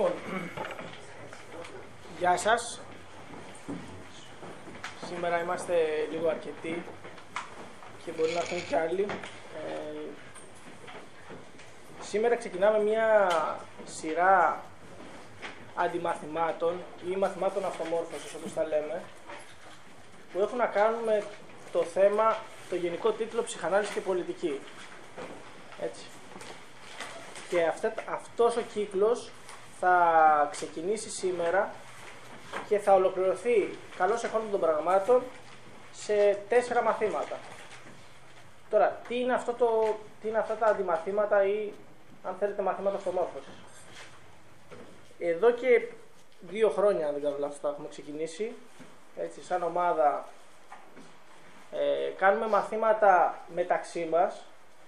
Λοιπόν, γεια σας. Σήμερα είμαστε λίγο αρκετοί και μπορεί να έρθουν κι άλλοι. Ε, σήμερα ξεκινάμε μια σειρά αντιμαθημάτων ή μαθημάτων αυτομόρφωσης όπως τα λέμε που έχουν να κάνουν με το θέμα, το γενικό τίτλο ψυχανάλυση και πολιτική. Έτσι. Και αυτά, αυτός ο κύκλος θα ξεκινήσει σήμερα και θα ολοκληρωθεί καλώς εχόντων των πραγμάτων σε τέσσερα μαθήματα. Τώρα, τι είναι, αυτό το, τι είναι αυτά τα αντιμαθήματα ή αν θέλετε μαθήματα αυτομόρφωσης; Εδώ και δύο χρόνια, αν δεν κάνω λάθος, έχουμε ξεκινήσει. Έτσι, σαν ομάδα ε, κάνουμε μαθήματα μεταξύ μας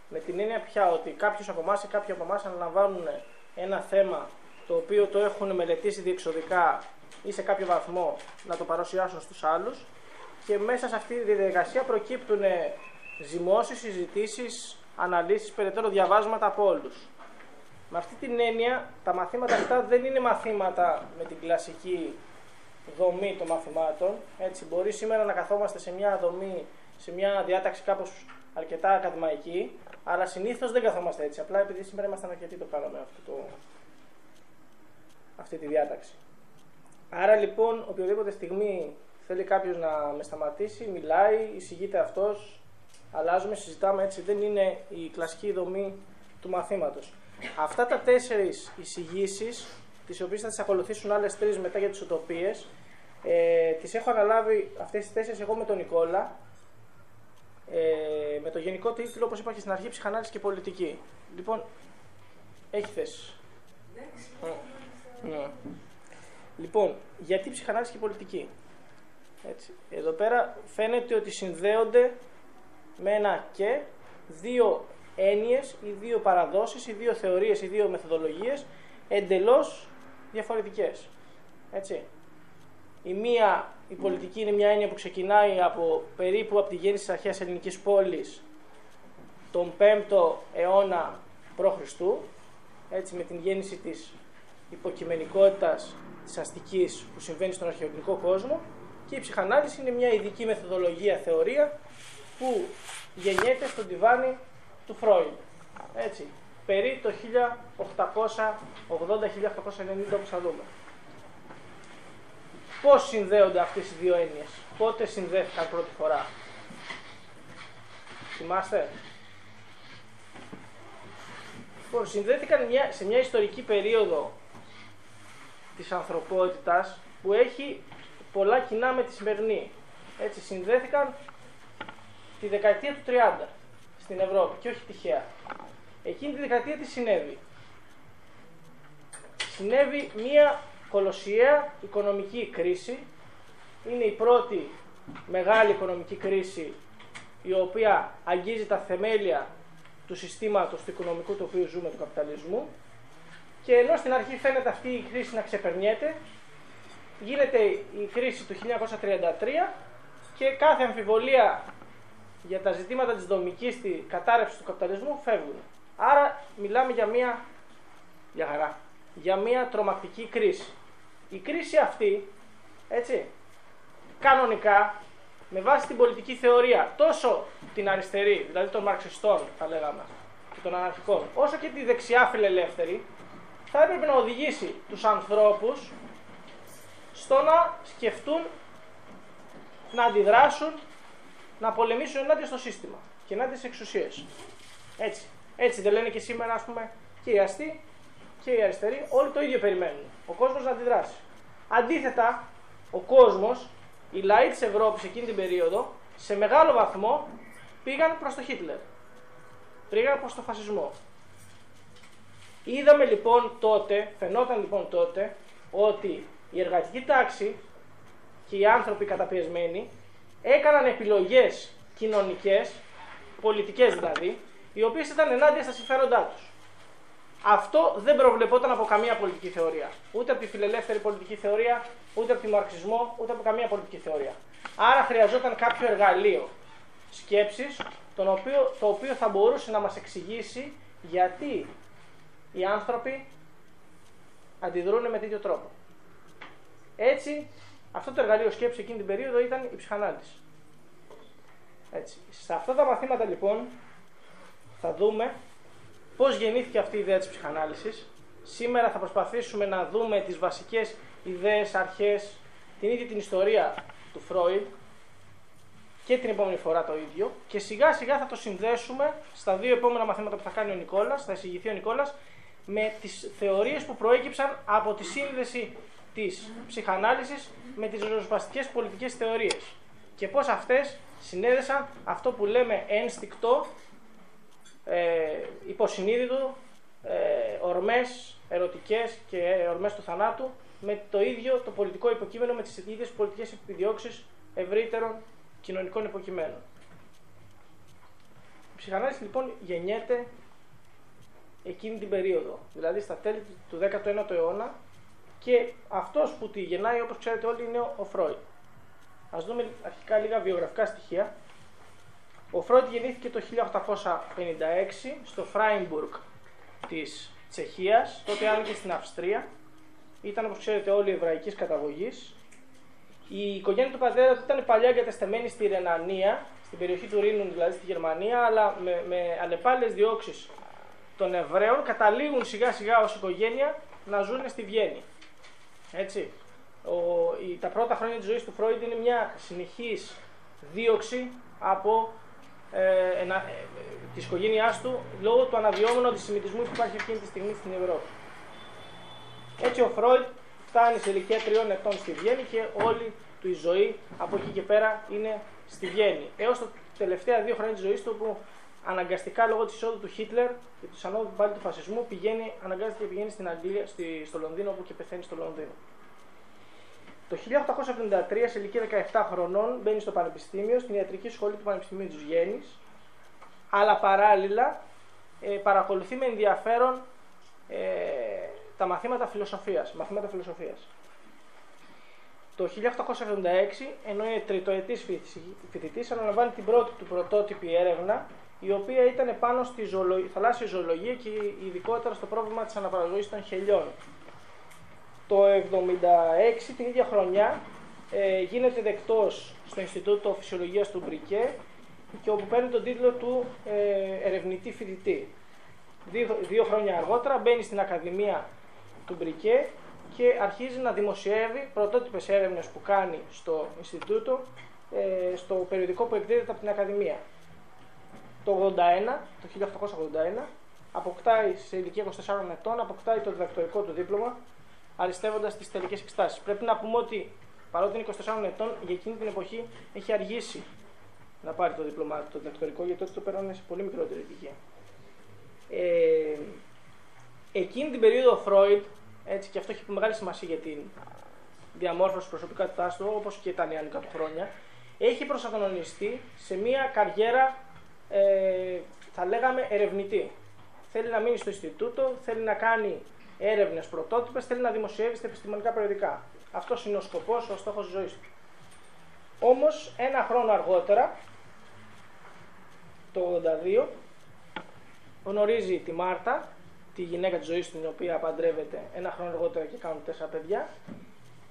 με την έννοια πια ότι κάποιος από εμάς ή κάποιοι από εμάς αναλαμβάνουν ένα θέμα το οποίο το έχουν μελετήσει διεξοδικά ή σε κάποιο βαθμό να το παρουσιάσουν στους άλλους και μέσα σε αυτή τη διαδικασία προκύπτουν ζυμώσεις, συζητήσεις, αναλύσεις, περαιτέρω διαβάσματα από όλους. Με αυτή την έννοια τα μαθήματα αυτά δεν είναι μαθήματα με την κλασική δομή των μαθημάτων. Έτσι, μπορεί σήμερα να καθόμαστε σε μια δομή, σε μια διάταξη κάπως αρκετά ακαδημαϊκή, αλλά συνήθως δεν καθόμαστε έτσι. Απλά επειδή σήμερα ήμασταν αρκετοί το κάναμε αυτό το, αυτή τη διάταξη. Άρα λοιπόν, οποιοδήποτε στιγμή θέλει κάποιος να με σταματήσει, μιλάει, εισηγείται αυτός, αλλάζουμε, συζητάμε έτσι, δεν είναι η κλασική δομή του μαθήματος. Αυτά τα τέσσερις εισηγήσεις, τις οποίες θα τις ακολουθήσουν άλλες τρεις μετά για τις οτοπίες, ε, τις έχω αναλάβει αυτές τις τέσσερις εγώ με τον Νικόλα, ε, με το γενικό τίτλο, όπως είπα και στην αρχή, ψυχανάλυση και πολιτική. Λοιπόν, έχει θέση. Ναι. Λοιπόν, γιατί ψυχανάλυση και πολιτική; Έτσι. Εδώ πέρα φαίνεται ότι συνδέονται με ένα και δύο έννοιες ή δύο παραδόσεις ή δύο θεωρίες ή δύο μεθοδολογίες εντελώς διαφορετικές. Έτσι. Η μία, η πολιτική είναι μια έννοια που ξεκινάει από περίπου από τη γέννηση της αρχαίας ελληνικής πόλης τον 5ο αιώνα π.Χ. έτσι με την γέννηση της υποκειμενικότητας της αστικής που συμβαίνει στον αρχαιολογικό κόσμο και η ψυχανάλυση είναι μια ειδική μεθοδολογία θεωρία που γεννιέται στον τιβάνι του Φρόιντ. Έτσι, περί το 1880-1890 όπως θα δούμε. Πώς συνδέονται αυτές οι δύο έννοιες, πότε συνδέθηκαν πρώτη φορά; Θυμάστε; Λοιπόν, συνδέθηκαν μια, σε μια ιστορική περίοδο της ανθρωπότητας που έχει πολλά κοινά με τη σημερινή. Έτσι, συνδέθηκαν τη δεκαετία του 30 στην Ευρώπη και όχι τυχαία. Εκείνη τη δεκαετία τι συνέβη; Συνέβη μία κολοσιαία οικονομική κρίση. Είναι η πρώτη μεγάλη οικονομική κρίση η οποία αγγίζει τα θεμέλια του συστήματος του οικονομικού το οποίο ζούμε του καπιταλισμού και ενώ στην αρχή φαίνεται αυτή η κρίση να ξεπερνιέται, γίνεται η κρίση του 1933 και κάθε αμφιβολία για τα ζητήματα της δομικής τη κατάρρευσης του καπιταλισμού φεύγουν. Άρα μιλάμε για μια, για χαρά, για μια τρομακτική κρίση. Η κρίση αυτή, έτσι, κανονικά, με βάση την πολιτική θεωρία, τόσο την αριστερή, δηλαδή των μαρξιστών θα λέγαμε, και των αναρχικών, όσο και τη δεξιά φιλελεύθερη, θα έπρεπε να οδηγήσει τους ανθρώπους στο να σκεφτούν, να αντιδράσουν, να πολεμήσουν ενάντια στο σύστημα και ενάντια στις εξουσίες. Έτσι. Έτσι δεν λένε και σήμερα, ας πούμε, και οι αστεί και οι αριστεροί, όλοι το ίδιο περιμένουν. Ο κόσμος να αντιδράσει. Αντίθετα, ο κόσμος, οι λαοί της Ευρώπης εκείνη την περίοδο, σε μεγάλο βαθμό πήγαν προς το Χίτλερ. Πήγαν προς το φασισμό. Είδαμε λοιπόν τότε, φαινόταν λοιπόν τότε, ότι η εργατική τάξη και οι άνθρωποι καταπιεσμένοι έκαναν επιλογές κοινωνικές, πολιτικές δηλαδή, οι οποίες ήταν ενάντια στα συμφέροντά τους. Αυτό δεν προβλεπόταν από καμία πολιτική θεωρία. Ούτε από τη φιλελεύθερη πολιτική θεωρία, ούτε από τη μαρξισμό, ούτε από καμία πολιτική θεωρία. Άρα χρειαζόταν κάποιο εργαλείο σκέψης, το οποίο, το οποίο θα μπορούσε να μας εξηγήσει γιατί οι άνθρωποι αντιδρούν με τέτοιο τρόπο. Έτσι, αυτό το εργαλείο σκέψης εκείνη την περίοδο ήταν η ψυχανάλυση. Έτσι. Σε αυτά τα μαθήματα λοιπόν θα δούμε πώς γεννήθηκε αυτή η ιδέα της ψυχανάλυσης. Σήμερα θα προσπαθήσουμε να δούμε τις βασικές ιδέες, αρχές, την ίδια την ιστορία του Φρόιντ και την επόμενη φορά το ίδιο και σιγά σιγά θα το συνδέσουμε στα δύο επόμενα μαθήματα που θα κάνει ο Νικόλας, θα εισηγηθεί ο Νικόλας με τις θεωρίες που προέκυψαν από τη σύνδεση της ψυχανάλυσης με τις ριζοσπαστικές πολιτικές θεωρίες και πώς αυτές συνέδεσαν αυτό που λέμε ένστικτο, ε, υποσυνείδητο, ε, ορμές ερωτικές και ορμές του θανάτου με το ίδιο το πολιτικό υποκείμενο, με τις ίδιες πολιτικές επιδιώξεις ευρύτερων κοινωνικών υποκειμένων. Η ψυχανάλυση λοιπόν γεννιέται εκείνη την περίοδο, δηλαδή στα τέλη του 19ου αιώνα και αυτός που τη γεννάει όπως ξέρετε όλοι είναι ο Φρόιντ. Ας δούμε αρχικά λίγα βιογραφικά στοιχεία. Ο Φρόιντ γεννήθηκε το 1856 στο Φράιμπουργκ της Τσεχίας, τότε άνοιγε στην Αυστρία. Ήταν όπως ξέρετε όλοι εβραϊκής καταγωγής. Η οικογένεια του πατέρα του ήταν παλιά εγκατεστημένη στη Ρενανία, στην περιοχή του Ρήνου δηλαδή στη Γερμανία, αλλά με, με αλλεπάλληλες διώξεις των Εβραίων καταλήγουν σιγά σιγά ως οικογένεια να ζουν στη Βιέννη. Έτσι. Ο, η, τα πρώτα χρόνια της ζωής του Φρόιντ είναι μια συνεχής δίωξη από ε, ενα, ε, της οικογένειάς του λόγω του αναδυόμενου αντισημιτισμού που υπάρχει εκείνη τη στιγμή στην Ευρώπη. Έτσι ο Φρόιντ φτάνει σε ηλικία τριών ετών στη Βιέννη και όλη του η ζωή από εκεί και πέρα είναι στη Βιέννη. Έως τα τελευταία δύο χρόνια της ζωής του που αναγκαστικά λόγω της εισόδου του Χίτλερ και του ανώδου πάλι του φασισμού πηγαίνει, αναγκάζεται και πηγαίνει στην Αγγλία, στη, στο Λονδίνο όπου και πεθαίνει στο Λονδίνο. Το 1873, σε ηλικία 17 χρονών, μπαίνει στο Πανεπιστήμιο, στην ιατρική σχολή του Πανεπιστημίου της Βιέννης, αλλά παράλληλα ε, παρακολουθεί με ενδιαφέρον ε, τα μαθήματα φιλοσοφίας, μαθήματα φιλοσοφίας. Το 1876, ενώ είναι τριτοετής φοιτητής, αναλαμβάνει την πρώτη του πρωτότυπη έρευνα, η οποία ήταν πάνω στη ζωολο... θαλάσσια ζωολογία και ειδικότερα στο πρόβλημα της αναπαραγωγής των χελιών. Το 1976, την ίδια χρονιά, ε, γίνεται δεκτός στο Ινστιτούτο Φυσιολογίας του Μπρικέ και όπου παίρνει τον τίτλο του ε, ερευνητή φοιτητή. Δύο, δύο χρόνια αργότερα μπαίνει στην Ακαδημία του Μπρικέ και αρχίζει να δημοσιεύει πρωτότυπες έρευνες που κάνει στο Ινστιτούτο ε, στο περιοδικό που εκδίδεται από την Ακαδημία. Το 81, το 1881, αποκτάει σε ηλικία 24 ετών, αποκτάει το διδακτορικό του δίπλωμα, αριστεύοντας τις τελικές εξετάσεις. Πρέπει να πούμε ότι παρότι είναι 24 ετών, για εκείνη την εποχή έχει αργήσει να πάρει το δίπλωμά του, το διδακτορικό, γιατί τότε το παίρνανε σε πολύ μικρότερη ηλικία. Ε, εκείνη την περίοδο ο Φρόιντ, έτσι και αυτό έχει μεγάλη σημασία για την διαμόρφωση προσωπικότητά του, όπως και τα νεανικά του χρόνια, έχει προσαγωνιστεί σε μια καριέρα, ε, θα λέγαμε, ερευνητή. Θέλει να μείνει στο Ινστιτούτο, θέλει να κάνει έρευνες πρωτότυπες, θέλει να δημοσιεύει στα επιστημονικά περιοδικά. Αυτός είναι ο σκοπός, ο στόχος της ζωής του. Όμως, ένα χρόνο αργότερα, το 82, γνωρίζει τη Μάρτα, τη γυναίκα της ζωής του, την οποία παντρεύεται ένα χρόνο αργότερα και κάνουν τέσσερα παιδιά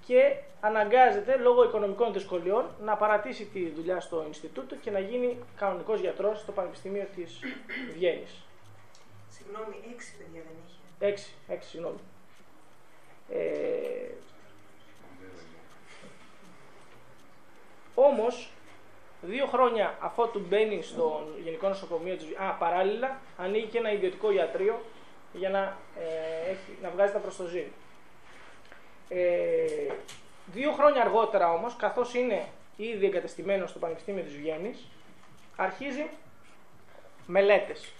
και αναγκάζεται λόγω οικονομικών δυσκολιών να παρατήσει τη δουλειά στο Ινστιτούτο και να γίνει κανονικός γιατρός στο Πανεπιστήμιο της Βιέννης. Συγγνώμη, έξι παιδιά δεν είχε. Έξι, έξι, συγγνώμη. Ε, όμως, δύο χρόνια αφότου μπαίνει στο Γενικό Νοσοκομείο της Α, παράλληλα, ανοίγει και ένα ιδιωτικό ιατρείο για να, ε, έχει, να βγάζει τα προστοζήν. Ε, δύο χρόνια αργότερα όμως, καθώς είναι ήδη εγκατεστημένος στο Πανεπιστήμιο της Βιέννης, αρχίζει μελέτες.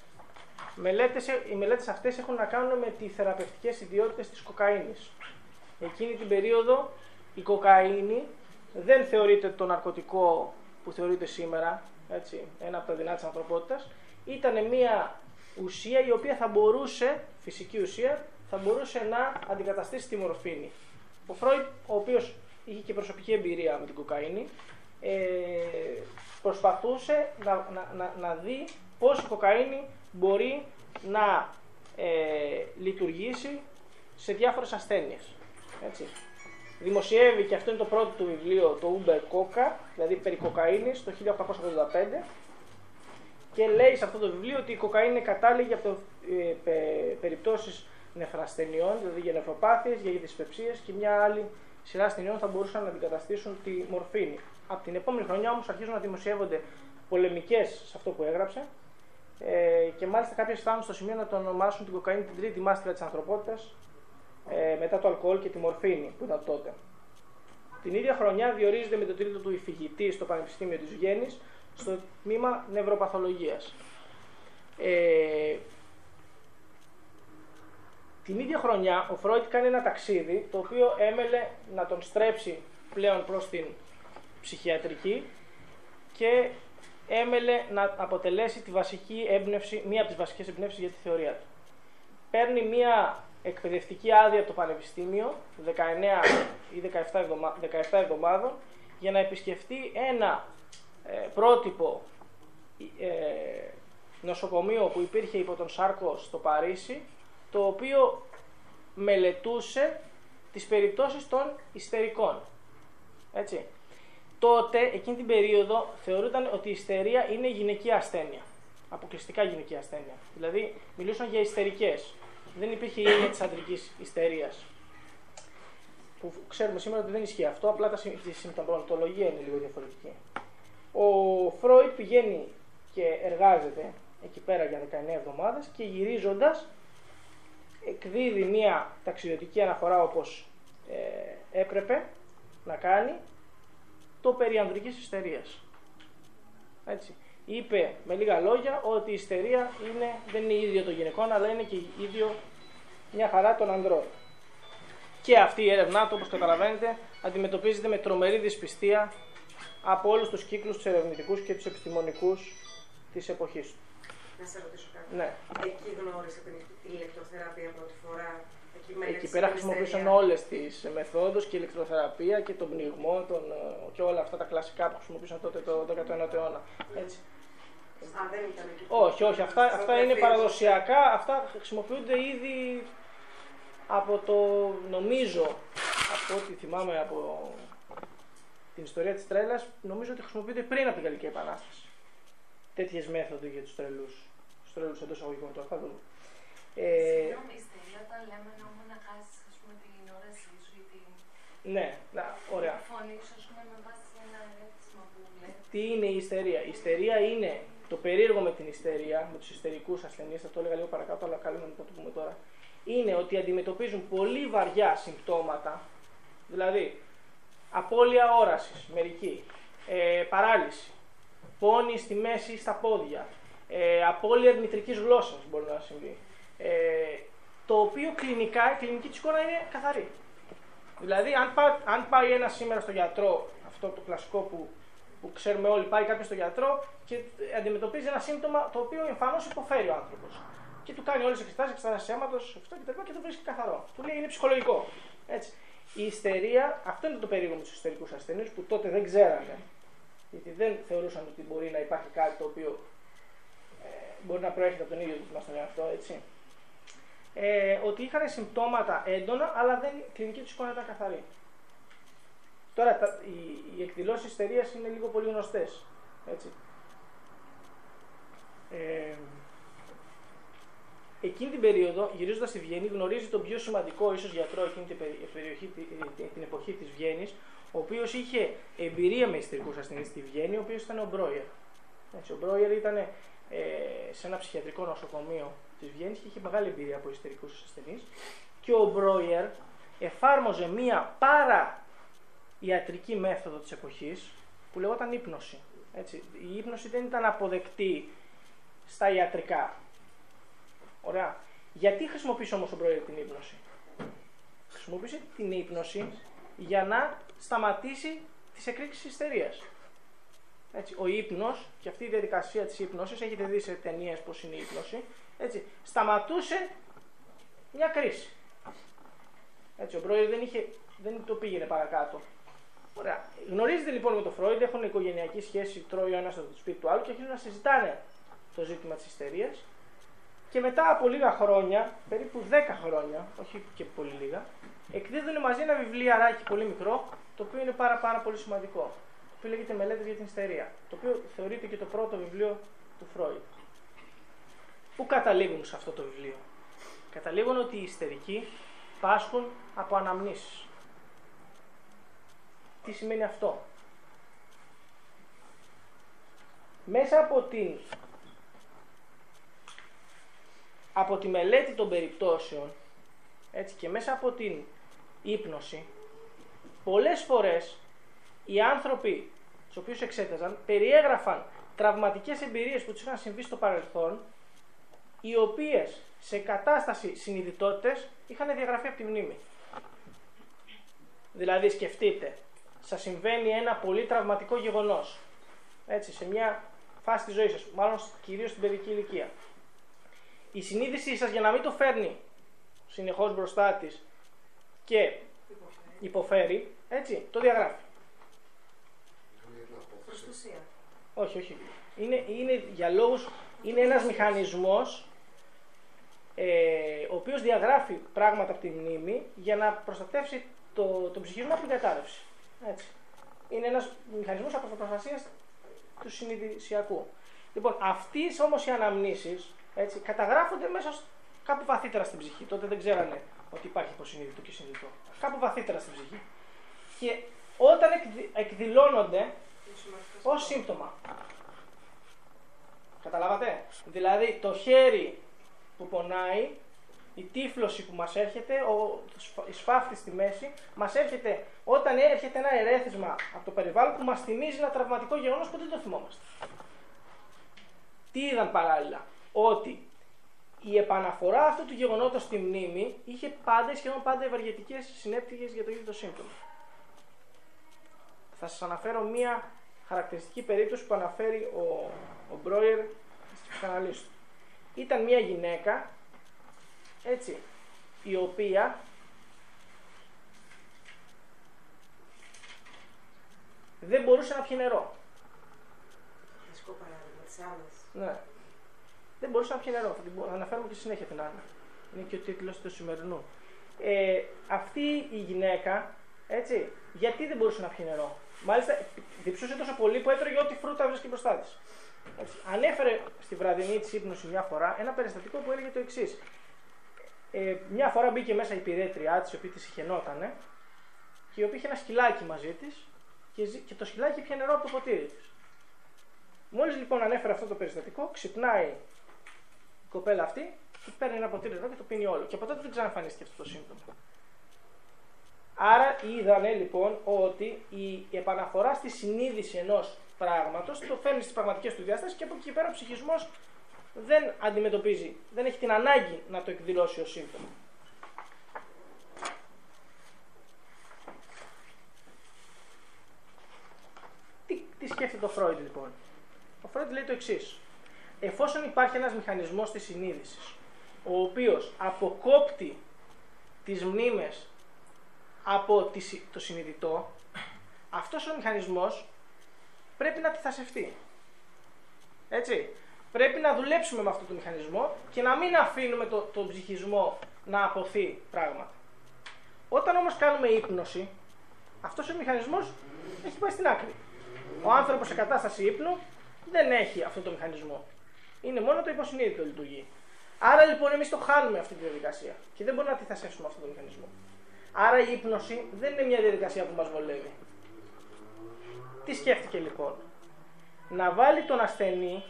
μελέτες. Οι μελέτες αυτές έχουν να κάνουν με τις θεραπευτικές ιδιότητες της κοκαίνης. Εκείνη την περίοδο η κοκαίνη δεν θεωρείται το ναρκωτικό που θεωρείται σήμερα, έτσι, ένα από τα δεινά της ανθρωπότητας, ήταν μια ουσία η οποία θα μπορούσε, φυσική ουσία, θα μπορούσε να αντικαταστήσει τη μορφήνη. Ο Φρόιντ, ο οποίος είχε και προσωπική εμπειρία με την κοκαίνη, ε, προσπαθούσε να, να, να, να δει πώς η κοκαίνη μπορεί να ε, λειτουργήσει σε διάφορες ασθένειες. Έτσι. Δημοσιεύει και αυτό είναι το πρώτο του βιβλίο, το Uber Coca, δηλαδή περί κοκαίνης, το 1885 και λέει σε αυτό το βιβλίο ότι η κοκαίνη είναι κατάλληλη για ε, πε, περιπτώσεις νεφρασθενειών, δηλαδή για νεφροπάθειες, για δυσπεψίες και μια άλλη σειρά ασθενειών θα μπορούσαν να αντικαταστήσουν τη μορφήνη. Από την επόμενη χρονιά όμως αρχίζουν να δημοσιεύονται πολεμικές σε αυτό που έγραψε ε, και μάλιστα κάποιες φτάνουν στο σημείο να το ονομάσουν την κοκαίνη την τρίτη μάστιγα της ανθρωπότητας ε, μετά το αλκοόλ και τη μορφήνη που ήταν τότε. Την ίδια χρονιά διορίζεται με τον τίτλο του υφηγητή στο Πανεπιστήμιο της Βιέννης στο τμήμα νευροπαθολογίας. Ε, την ίδια χρονιά ο Φρόιτ κάνει ένα ταξίδι το οποίο έμελε να τον στρέψει πλέον προς την ψυχιατρική και έμελε να αποτελέσει τη βασική έμπνευση, μία από τις βασικές εμπνεύσεις για τη θεωρία του. Παίρνει μία εκπαιδευτική άδεια από το Πανεπιστήμιο 19 ή 17, εβδομάδων για να επισκεφτεί ένα ε, πρότυπο ε, νοσοκομείο που υπήρχε υπό τον Σάρκο στο Παρίσι το οποίο μελετούσε τις περιπτώσεις των ιστερικών. Έτσι. Τότε, εκείνη την περίοδο, θεωρούταν ότι η ιστερία είναι γυναική ασθένεια. Αποκλειστικά γυναική ασθένεια. Δηλαδή, μιλούσαν για ιστερικές. Δεν υπήρχε η έννοια της αντρικής ιστερίας. Που ξέρουμε σήμερα ότι δεν ισχύει αυτό, απλά τα συμπτωματολογία είναι λίγο διαφορετική. Ο Φρόιτ πηγαίνει και εργάζεται εκεί πέρα για 19 εβδομάδες και γυρίζοντας εκδίδει μία ταξιδιωτική αναφορά όπως ε, έπρεπε να κάνει το περί ανδρικής ιστερίας. Έτσι. Είπε με λίγα λόγια ότι η ιστερία είναι, δεν είναι ίδιο των γυναικών αλλά είναι και ίδιο μια χαρά των ανδρών. Και αυτή η έρευνά του, όπως καταλαβαίνετε, αντιμετωπίζεται με τρομερή δυσπιστία από όλους τους κύκλους τους ερευνητικούς και τους επιστημονικούς της εποχής του. Να σε ρωτήσω κάτι. Ναι. Εκεί γνώρισε την ηλεκτροθεραπεία πρώτη φορά. Εκεί, Εκεί πέρα χρησιμοποιούσαν όλες τις μεθόδους και η ηλεκτροθεραπεία και τον πνιγμό τον, ε, και όλα αυτά τα κλασικά που χρησιμοποιούσαν τότε το 19ο αιώνα. Έτσι. Α, δεν ήταν εκεί. Όχι, όχι. Αυτά, αυτά είναι παραδοσιακά. Αυτά χρησιμοποιούνται ήδη από το νομίζω, από ό,τι θυμάμαι από την ιστορία της τρέλας, νομίζω ότι χρησιμοποιούνται πριν από την Γαλλική Επανάσταση. Τέτοιες μέθοδοι για τους τρελούς στρέλου εντός αγωγικών τώρα. Θα δούμε. Ε, Συγγνώμη, ιστερία όταν λέμε νόμο να χάσει την όρασή σου ή την. Ναι, να, ωραία. Φωνή σου, ας πούμε, με βάση ένα ερώτημα που λέει. Τι είναι η ιστερία; Η ιστερία είναι το περίεργο με την ιστερία, με τους ιστερικούς ασθενείς, θα το έλεγα λίγο παρακάτω, αλλά καλό να το πούμε τώρα. Είναι ότι αντιμετωπίζουν πολύ βαριά συμπτώματα, δηλαδή απώλεια όρασης, μερική, ε, παράλυση, πόνη στη μέση ή στα πόδια, ε, απώλεια μητρικής γλώσσας μπορεί να συμβεί. Ε, το οποίο κλινικά, η κλινική της εικόνα είναι καθαρή. Δηλαδή, αν, πά, αν πάει ένας σήμερα στο γιατρό, αυτό το κλασικό που, που ξέρουμε όλοι, πάει κάποιος στο γιατρό και αντιμετωπίζει ένα σύμπτωμα το οποίο εμφανώς υποφέρει ο άνθρωπος. Και του κάνει όλες τις εξετάσεις, εξετάσεις αίματος, αυτό και τα λοιπά και το βρίσκει καθαρό. Του λέει είναι ψυχολογικό. Έτσι. Η ιστερία, αυτό είναι το περίεργο με του ιστερικού ασθενείς που τότε δεν ξέρανε. Γιατί δεν θεωρούσαν ότι μπορεί να υπάρχει κάτι το οποίο μπορεί να προέρχεται από τον ίδιο μας τον εαυτό, έτσι. Ε, ότι είχαν συμπτώματα έντονα, αλλά δεν, η κλινική τους εικόνα ήταν καθαρή. Τώρα, τα, οι, οι εκδηλώσεις ιστερία είναι λίγο πολύ γνωστές. Ε, εκείνη την περίοδο, γυρίζοντας στη Βιέννη, γνωρίζει τον πιο σημαντικό ίσως γιατρό εκείνη την, περιοχή, την εποχή της Βιέννης, ο οποίος είχε εμπειρία με ιστερικού ασθενεί στη Βιέννη, ο οποίος ήταν ο Μπρόιερ. Έτσι, ο Μπρόιερ ήταν ε, σε ένα ψυχιατρικό νοσοκομείο της Βιέννης και είχε μεγάλη εμπειρία από ιστερικούς ασθενείς. Και ο Μπρόιερ εφάρμοζε μία πάρα ιατρική μέθοδο της εποχής που λεγόταν ύπνωση. Έτσι. Η ύπνωση δεν ήταν αποδεκτή στα ιατρικά. Ωραία. Γιατί χρησιμοποίησε όμως ο Μπρόιερ την ύπνωση; Χρησιμοποίησε την ύπνωση για να σταματήσει τις εκρήξεις ιστερίας. Έτσι, ο ύπνος και αυτή η διαδικασία της ύπνοση, έχετε δει σε ταινίες πώς είναι η ύπνωση, έτσι, σταματούσε μια κρίση. Έτσι, ο Μπρόιερ δεν, είχε, δεν το πήγαινε παρακάτω. Ωραία. Γνωρίζετε λοιπόν με τον Φρόιντ, έχουν οικογενειακή σχέση, τρώει ο ένας στο σπίτι του άλλου και αρχίζουν να συζητάνε το ζήτημα της ιστερίας. Και μετά από λίγα χρόνια, περίπου 10 χρόνια, όχι και πολύ λίγα, εκδίδουν μαζί ένα βιβλιαράκι πολύ μικρό, το οποίο είναι πάρα, πάρα πολύ σημαντικό. Το οποίο λέγεται Μελέτες για την Ιστερία. Το οποίο θεωρείται και το πρώτο βιβλίο του Φρόιντ. Πού καταλήγουν σε αυτό το βιβλίο; Καταλήγουν ότι οι ιστερικοί πάσχουν από αναμνήσεις. Τι σημαίνει αυτό; Μέσα από την από τη μελέτη των περιπτώσεων έτσι, και μέσα από την ύπνωση πολλές φορές οι άνθρωποι τους οποίους εξέταζαν περιέγραφαν τραυματικές εμπειρίες που τους είχαν συμβεί στο παρελθόν οι οποίες σε κατάσταση συνειδητότητες είχαν διαγραφεί από τη μνήμη. Δηλαδή σκεφτείτε, σας συμβαίνει ένα πολύ τραυματικό γεγονός. Έτσι, σε μια φάση της ζωής σας, μάλλον κυρίως στην παιδική ηλικία. Η συνείδησή σας για να μην το φέρνει συνεχώς μπροστά της και υποφέρει, έτσι, το διαγράφει. Όχι, όχι. Είναι, είναι για λόγους, είναι ένας μηχανισμός ε, ο οποίος διαγράφει πράγματα από τη μνήμη για να προστατεύσει το, τον ψυχισμό από την κατάρρευση. Έτσι. Είναι ένας μηχανισμός αυτοπροστασίας του συνειδησιακού. Λοιπόν, αυτές όμως οι αναμνήσεις έτσι, καταγράφονται μέσα κάπου βαθύτερα στην ψυχή. Τότε δεν ξέρανε ότι υπάρχει υποσυνείδητο και συνειδητό. Κάπου βαθύτερα στην ψυχή. Και όταν εκδηλώνονται ως σύμπτωμα. Καταλάβατε; Δηλαδή το χέρι που πονάει, η τύφλωση που μας έρχεται, ο, η σφάφτη στη μέση, μας έρχεται όταν έρχεται ένα ερέθισμα από το περιβάλλον που μας θυμίζει ένα τραυματικό γεγονός που δεν το θυμόμαστε. Τι είδαν παράλληλα; Ότι η επαναφορά αυτού του γεγονότος στη μνήμη είχε πάντα, σχεδόν πάντα ευεργετικές συνέπειες για το ίδιο το σύμπτωμα. Θα σας αναφέρω μία χαρακτηριστική περίπτωση που αναφέρει ο, ο Μπρόιερ στη ψυχαναλύση του. Ήταν μία γυναίκα, έτσι, η οποία δεν μπορούσε να πιει νερό. Ναι δεν μπορούσε να πιει νερό. Θα την αναφέρουμε και συνέχεια την άλλη. Είναι και ο τίτλος του σημερινού. Ε, αυτή η γυναίκα, έτσι, γιατί δεν μπορούσε να πιει νερό; Μάλιστα, διψούσε τόσο πολύ που έτρωγε ό,τι φρούτα βρίσκει μπροστά της. Ανέφερε στη βραδινή της ύπνωση μια φορά ένα περιστατικό που έλεγε το εξής. Ε, μια φορά μπήκε μέσα η πυρέτριά της, η οποία της ηχαινότανε, και η οποία είχε ένα σκυλάκι μαζί της, και, και το σκυλάκι πια νερό από το ποτήρι της. Μόλις λοιπόν ανέφερε αυτό το περιστατικό, ξυπνάει κοπέλα αυτή και παίρνει ένα ποτήρι νερό και το πίνει όλο. Και από τότε δεν ξαναφανίστηκε αυτό το σύμπτωμα. Άρα είδανε λοιπόν ότι η επαναφορά στη συνείδηση ενός πράγματος το φέρνει στις πραγματικές του διάστασεις και από εκεί και πέρα ο ψυχισμός δεν αντιμετωπίζει, δεν έχει την ανάγκη να το εκδηλώσει ως σύμπτωμα. Τι, τι σκέφτεται ο Φρόιντ λοιπόν; Ο Φρόιντ λέει το εξής εφόσον υπάρχει ένας μηχανισμός της συνείδησης, ο οποίος αποκόπτει τις μνήμες από το συνειδητό, αυτός ο μηχανισμός πρέπει να αντιθασευτεί. Έτσι. Πρέπει να δουλέψουμε με αυτό το μηχανισμό και να μην αφήνουμε το, τον ψυχισμό να αποθεί πράγματα. Όταν όμως κάνουμε ύπνωση, αυτός ο μηχανισμός έχει πάει στην άκρη. Ο άνθρωπος σε κατάσταση ύπνου δεν έχει αυτό το μηχανισμό. Είναι μόνο το υποσυνείδητο λειτουργεί. Άρα λοιπόν εμείς το χάνουμε αυτή τη διαδικασία και δεν μπορούμε να αντιθασέψουμε αυτόν τον μηχανισμό. Άρα η ύπνωση δεν είναι μια διαδικασία που μας βολεύει. Τι σκέφτηκε λοιπόν; Να βάλει τον ασθενή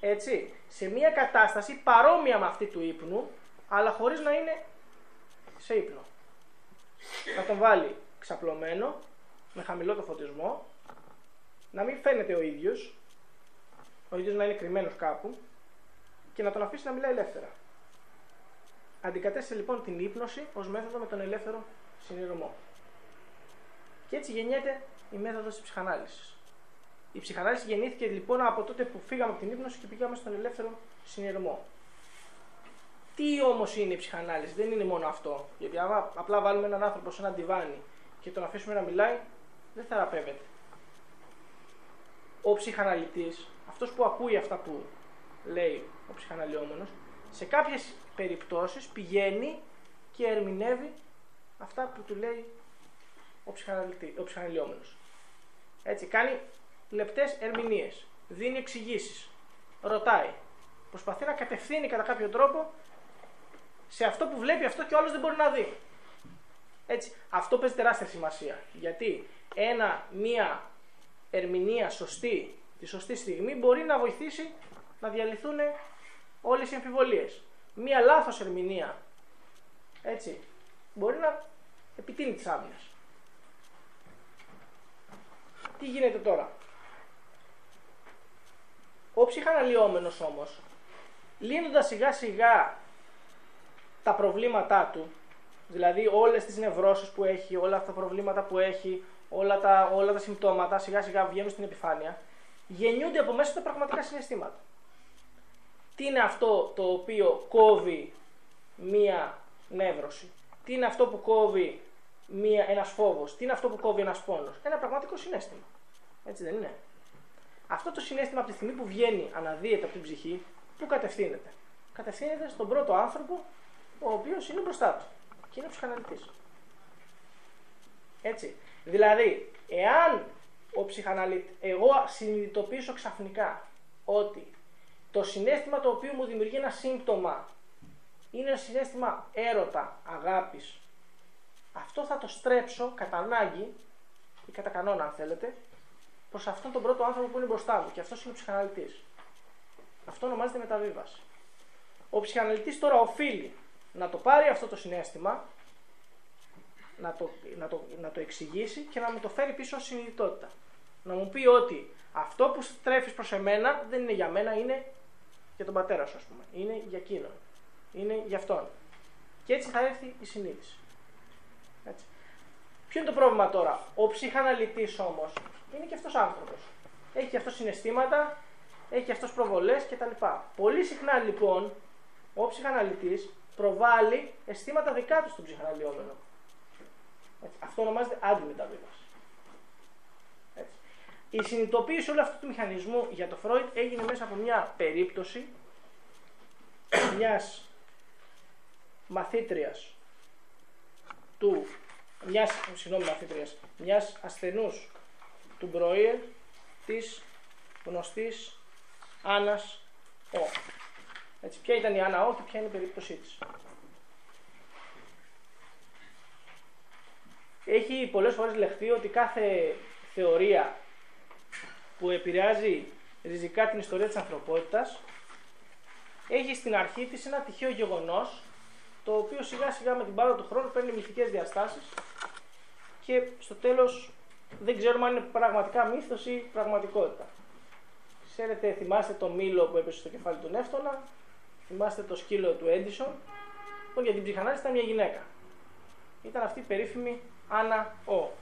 έτσι, σε μια κατάσταση παρόμοια με αυτή του ύπνου, αλλά χωρίς να είναι σε ύπνο. Να τον βάλει ξαπλωμένο, με χαμηλό το φωτισμό, να μην φαίνεται ο ίδιος, ο ίδιος να είναι κρυμμένος κάπου και να τον αφήσει να μιλάει ελεύθερα. Αντικατέστησε λοιπόν την ύπνωση ως μέθοδο με τον ελεύθερο συνειδημό. Και έτσι γεννιέται η μέθοδος της ψυχανάλυσης. Η ψυχανάλυση γεννήθηκε λοιπόν από τότε που φύγαμε από την ύπνωση και πήγαμε στον ελεύθερο συνειδημό. Τι όμως είναι η ψυχανάλυση, δεν είναι μόνο αυτό. Γιατί άμα απλά βάλουμε έναν άνθρωπο σε ένα τιβάνι και τον αφήσουμε να μιλάει, δεν θεραπεύεται. Ο ψυχαναλυτής αυτός που ακούει αυτά που λέει ο ψυχαναλυόμενος, σε κάποιες περιπτώσεις πηγαίνει και ερμηνεύει αυτά που του λέει ο, ψυχαναλυτή, ο ψυχαναλυόμενος. Έτσι, κάνει λεπτές ερμηνείες, δίνει εξηγήσεις, ρωτάει, προσπαθεί να κατευθύνει κατά κάποιο τρόπο σε αυτό που βλέπει αυτό και ο άλλος δεν μπορεί να δει. Έτσι, αυτό παίζει τεράστια σημασία. Γιατί ένα, μία ερμηνεία σωστή, τη σωστή στιγμή, μπορεί να βοηθήσει να διαλυθούν όλες οι αμφιβολίες. Μία λάθος ερμηνεία, έτσι, μπορεί να επιτείνει τις άμυνες. Τι γίνεται τώρα; Ο ψυχαναλυόμενος όμως, λύνοντας σιγά σιγά τα προβλήματά του, δηλαδή όλες τις νευρώσεις που έχει, όλα αυτά τα προβλήματα που έχει, όλα τα, όλα τα συμπτώματα σιγά σιγά βγαίνουν στην επιφάνεια, γεννιούνται από μέσα τα πραγματικά συναισθήματα. Τι είναι αυτό το οποίο κόβει μία νεύρωση, τι είναι αυτό που κόβει μία, ένας φόβος, τι είναι αυτό που κόβει ένας πόνος; Ένα πραγματικό συνέστημα. Έτσι δεν είναι; Αυτό το συνέστημα από τη στιγμή που βγαίνει, αναδύεται από την ψυχή, πού κατευθύνεται. Κατευθύνεται στον πρώτο άνθρωπο, ο οποίος είναι μπροστά του και είναι ψυχαναλυτής. Έτσι. Δηλαδή, εάν ο ψυχαναλυτής, εγώ συνειδητοποιήσω ξαφνικά ότι το συνέστημα το οποίο μου δημιουργεί ένα σύμπτωμα είναι ένα συνέστημα έρωτα, αγάπης, αυτό θα το στρέψω κατά ανάγκη ή κατά κανόνα αν θέλετε προς αυτόν τον πρώτο άνθρωπο που είναι μπροστά μου και αυτός είναι ο ψυχαναλυτής. Αυτό ονομάζεται μεταβίβαση. Ο ψυχαναλυτής τώρα οφείλει να το πάρει αυτό το συνέστημα, να το, να το, να το εξηγήσει και να μου το φέρει πίσω ως συνειδητότητα. Να μου πει ότι αυτό που στρέφεις προς εμένα δεν είναι για μένα, είναι για τον πατέρα σου ας πούμε. Είναι για εκείνον. Είναι για αυτόν. Και έτσι θα έρθει η συνείδηση. Έτσι. Ποιο είναι το πρόβλημα τώρα; Ο ψυχαναλυτής όμως είναι και αυτός άνθρωπος. Έχει και αυτός συναισθήματα, έχει και αυτός προβολές κτλ. Πολύ συχνά λοιπόν ο ψυχαναλυτής προβάλλει αισθήματα δικά του στον ψυχαναλυόμενο. Αυτό ονομάζεται αντιμεταβίβαση. Έτσι. Η συνειδητοποίηση όλου αυτού του μηχανισμού για το Φρόιτ έγινε μέσα από μια περίπτωση μιας μαθήτριας του μιας, συγγνώμη μαθήτριας, μιας ασθενούς του Μπροϊερ της γνωστής Άννας Ο. Έτσι, ποια ήταν η Άννα Ο και ποια είναι η περίπτωσή της. Έχει πολλές φορές λεχθεί ότι κάθε θεωρία που επηρεάζει ριζικά την ιστορία της ανθρωπότητας έχει στην αρχή της ένα τυχαίο γεγονός το οποίο σιγά σιγά με την πάρα του χρόνου παίρνει μυθικές διαστάσεις και στο τέλος δεν ξέρουμε αν είναι πραγματικά μύθος ή πραγματικότητα. Ξέρετε, θυμάστε το μήλο που έπεσε στο κεφάλι του Νεύτωνα, θυμάστε το σκύλο του Έντισον, λοιπόν για την ψυχανάλυση ήταν μια γυναίκα. Ήταν αυτή η περίφημη Άννα Ο.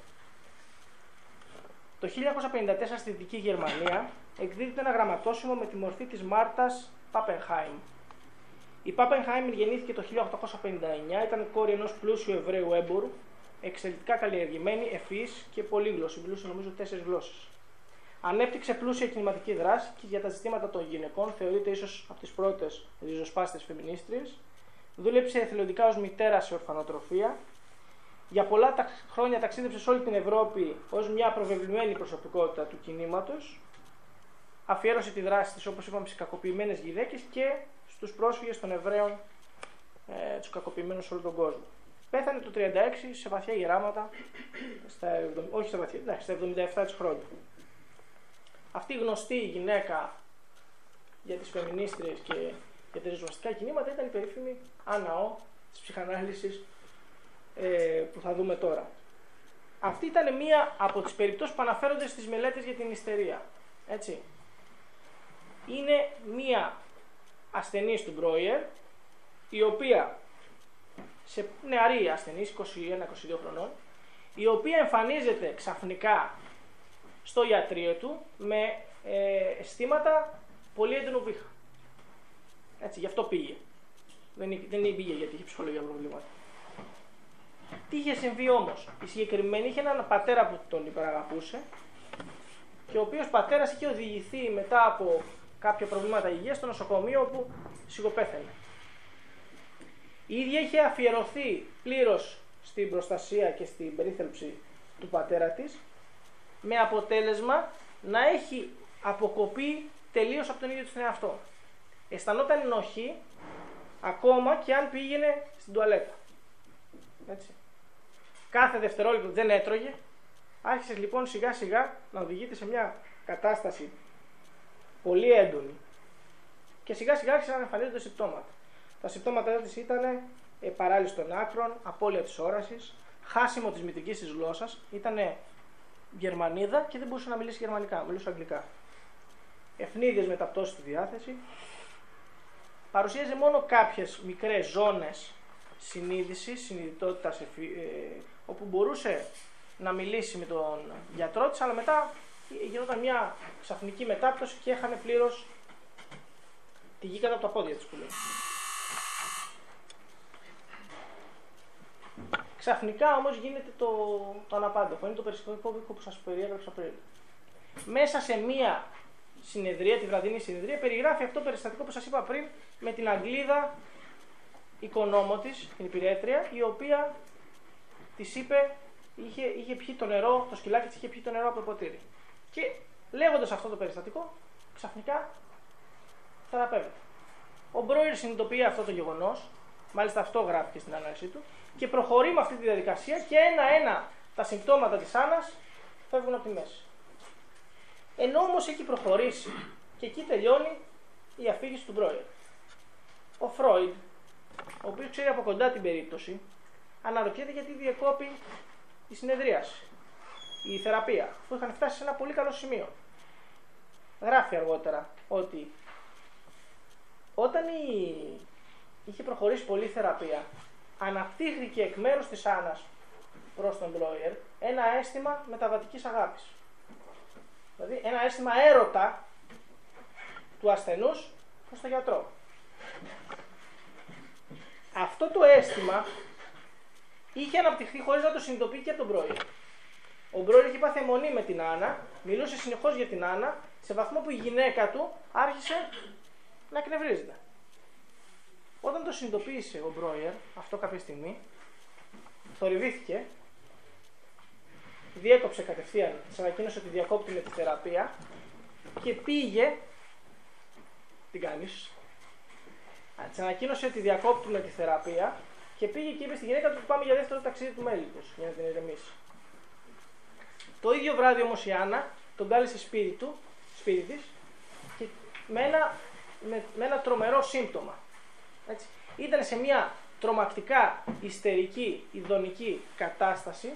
Το 1954 στη Δυτική Γερμανία εκδίδεται ένα γραμματόσημο με τη μορφή της Μάρτας Πάπενχάιμ. Η Πάπενχάιμ γεννήθηκε το 1859, ήταν κόρη ενός πλούσιου Εβραίου έμπορου εξαιρετικά καλλιεργημένη, ευφυής και πολύγλωση. Μιλούσε νομίζω τέσσερις γλώσσες. Ανέπτυξε πλούσια κινηματική δράση και για τα ζητήματα των γυναικών θεωρείται ίσως από τις πρώτες ριζοσπάστες φεμινίστριες. Δούλεψε εθελοντικά ως μητέρα σε ορφανοτροφία. Για πολλά τα χρόνια ταξίδεψες σε όλη την Ευρώπη ως μια προβεβλημένη προσωπικότητα του κινήματος. Αφιέρωσε τη δράση της, όπως είπαμε, στις κακοποιημένες γυναίκες και στους πρόσφυγες των Εβραίων, ε, τους κακοποιημένους σε όλο τον κόσμο. Πέθανε το 36 σε βαθιά γεράματα, στα, όχι στα βαθιά, εντάξει, στα 77 της χρόνια. Αυτή η γνωστή γυναίκα για τις φεμινίστριες και για τα ριζοσπαστικά κινήματα ήταν η περίφημη Άννα της ψυχανάλυσης ε, που θα δούμε τώρα. Αυτή ήταν μία από τις περιπτώσεις που αναφέρονται στις μελέτες για την ιστερία. Έτσι. Είναι μία ασθενής του Μπρόιερ, η οποία σε νεαρή ασθενή, 21-22 χρονών, η οποία εμφανίζεται ξαφνικά στο ιατρείο του με ε, αισθήματα πολύ έντονου βήχα. Έτσι, γι' αυτό πήγε. Δεν, δεν πήγε γιατί είχε ψυχολογία προβλήματα. Τι είχε συμβεί όμως. Η συγκεκριμένη είχε έναν πατέρα που τον υπεραγαπούσε και ο οποίος πατέρας είχε οδηγηθεί μετά από κάποια προβλήματα υγείας στο νοσοκομείο όπου σιγοπέθαινε. Η ίδια είχε αφιερωθεί πλήρως στην προστασία και στην περίθαλψη του πατέρα της με αποτέλεσμα να έχει αποκοπεί τελείως από τον ίδιο τους εαυτό. Αισθανόταν ενοχή ακόμα και αν πήγαινε στην τουαλέτα. Έτσι. Κάθε δευτερόλεπτο δεν έτρωγε. Άρχισες λοιπόν σιγά σιγά να οδηγείται σε μια κατάσταση πολύ έντονη. Και σιγά σιγά άρχισαν να εμφανίζονται συμπτώματα. Τα συμπτώματα της ήταν ε, παράλυση των άκρων, απώλεια της όρασης, χάσιμο της μητρική της γλώσσας. Ήταν Γερμανίδα και δεν μπορούσε να μιλήσει γερμανικά, μιλούσε αγγλικά. Ευνίδιες μεταπτώσεις στη διάθεση. Παρουσίαζε μόνο κάποιες μικρές ζώνες συνείδησης, συνειδητότητα, ε, όπου μπορούσε να μιλήσει με τον γιατρό της, αλλά μετά γινόταν μια ξαφνική μετάπτωση και έχανε πλήρως τη γη κατά από τα πόδια της που λέει. Ξαφνικά όμως γίνεται το, το αναπάντεχο, είναι το περιστατικό που σας περιέγραψα πριν. Μέσα σε μία συνεδρία, τη βραδινή συνεδρία, περιγράφει αυτό το περιστατικό που σας είπα πριν με την Αγγλίδα οικονόμο της, την υπηρέτρια, η οποία της είπε, είχε, είχε πιει το νερό, το σκυλάκι της είχε πιει το νερό από το ποτήρι. Και λέγοντας αυτό το περιστατικό, ξαφνικά θεραπεύεται. Ο Μπρόιερ συνειδητοποιεί αυτό το γεγονός, μάλιστα αυτό γράφει και στην ανάλυση του, και προχωρεί με αυτή τη διαδικασία και ένα-ένα τα συμπτώματα της Άννας φεύγουν από τη μέση. Ενώ όμως έχει προχωρήσει και εκεί τελειώνει η αφήγηση του Μπρόιερ. Ο Φρόιντ ο οποίος ξέρει από κοντά την περίπτωση, αναρωτιέται γιατί διεκόπη η συνεδρίαση, η θεραπεία, που είχαν φτάσει σε ένα πολύ καλό σημείο. Γράφει αργότερα ότι όταν η... είχε προχωρήσει πολύ η θεραπεία, αναπτύχθηκε εκ μέρους της Άννας προς τον Μπρόιερ ένα αίσθημα μεταβατικής αγάπης. Δηλαδή ένα αίσθημα έρωτα του ασθενούς προς τον γιατρό αυτό το αίσθημα είχε αναπτυχθεί χωρίς να το συνειδητοποιεί και από τον Μπρόιερ. Ο Μπρόιερ είχε πάθει αιμονή με την Άννα, μιλούσε συνεχώς για την Άννα, σε βαθμό που η γυναίκα του άρχισε να εκνευρίζεται. Όταν το συνειδητοποίησε ο Μπρόιερ, αυτό κάποια στιγμή, θορυβήθηκε, διέκοψε κατευθείαν, της ανακοίνωσε ότι διακόπτει με τη θεραπεία και πήγε, την κάνεις, Της ανακοίνωσε ότι διακόπτουμε τη θεραπεία και πήγε και είπε στη γυναίκα του ότι πάμε για δεύτερο ταξίδι του μέλητο για να την ηρεμήσει. Το ίδιο βράδυ όμως η Άννα τον κάλεσε σπίτι του, σπίτι της, και με ένα, με, με ένα τρομερό σύμπτωμα. Έτσι. Ήταν σε μια τρομακτικά ιστερική, ειδονική κατάσταση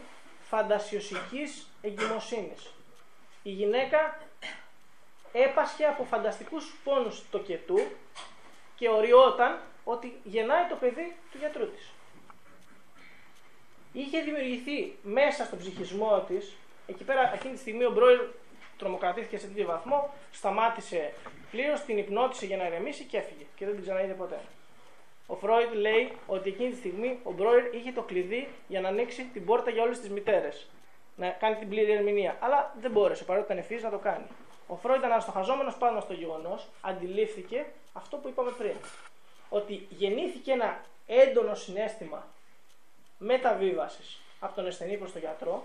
φαντασιωσικής εγκυμοσύνης. Η γυναίκα έπασχε από φανταστικούς πόνους το κετού και οριόταν ότι γεννάει το παιδί του γιατρού της. Είχε δημιουργηθεί μέσα στον ψυχισμό της, εκεί πέρα εκείνη τη στιγμή ο Μπρόιλ τρομοκρατήθηκε σε τέτοιο βαθμό, σταμάτησε πλήρως, την υπνώτισε για να ηρεμήσει και έφυγε και δεν την ξαναείδε ποτέ. Ο Φρόιντ λέει ότι εκείνη τη στιγμή ο Μπρόιλ είχε το κλειδί για να ανοίξει την πόρτα για όλες τις μητέρες. Να κάνει την πλήρη ερμηνεία. Αλλά δεν μπόρεσε παρότι ήταν ευθύ να το κάνει. Ο Φρόιντ αναστοχαζόμενος πάνω στο γεγονός, αντιλήφθηκε αυτό που είπαμε πριν. Ότι γεννήθηκε ένα έντονο συνέστημα μεταβίβασης από τον ασθενή προς τον γιατρό.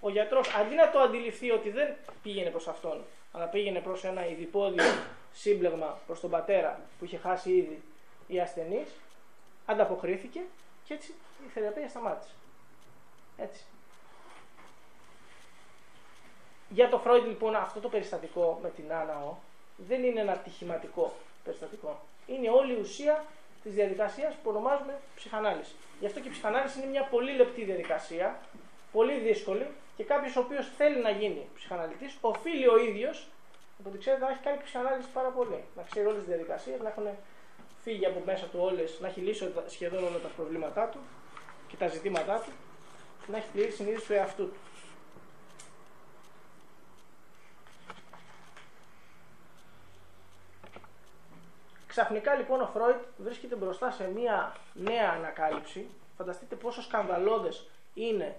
Ο γιατρός αντί να το αντιληφθεί ότι δεν πήγαινε προς αυτόν, αλλά πήγαινε προς ένα ειδipόδιο σύμπλεγμα προς τον πατέρα που είχε χάσει ήδη η ασθενής, ανταποκρίθηκε και έτσι η θεραπεία σταμάτησε. Έτσι. Για το Φρόιντ λοιπόν αυτό το περιστατικό με την Άναο δεν είναι ένα ατυχηματικό περιστατικό. Είναι όλη η ουσία της διαδικασίας που ονομάζουμε ψυχανάλυση. Γι' αυτό και η ψυχανάλυση είναι μια πολύ λεπτή διαδικασία, πολύ δύσκολη και κάποιος ο οποίος θέλει να γίνει ψυχαναλυτής, οφείλει ο ίδιος, από ό,τι ξέρετε, να έχει κάνει ψυχανάλυση πάρα πολύ. Να ξέρει όλες τις διαδικασίες, να έχουν φύγει από μέσα του όλες, να έχει λύσει σχεδόν όλα τα προβλήματά του και τα ζητήματά του, να έχει πλήρη συνείδηση του εαυτού του. Ξαφνικά λοιπόν ο Φρόιτ βρίσκεται μπροστά σε μια νέα ανακάλυψη. Φανταστείτε πόσο σκανδαλώδες είναι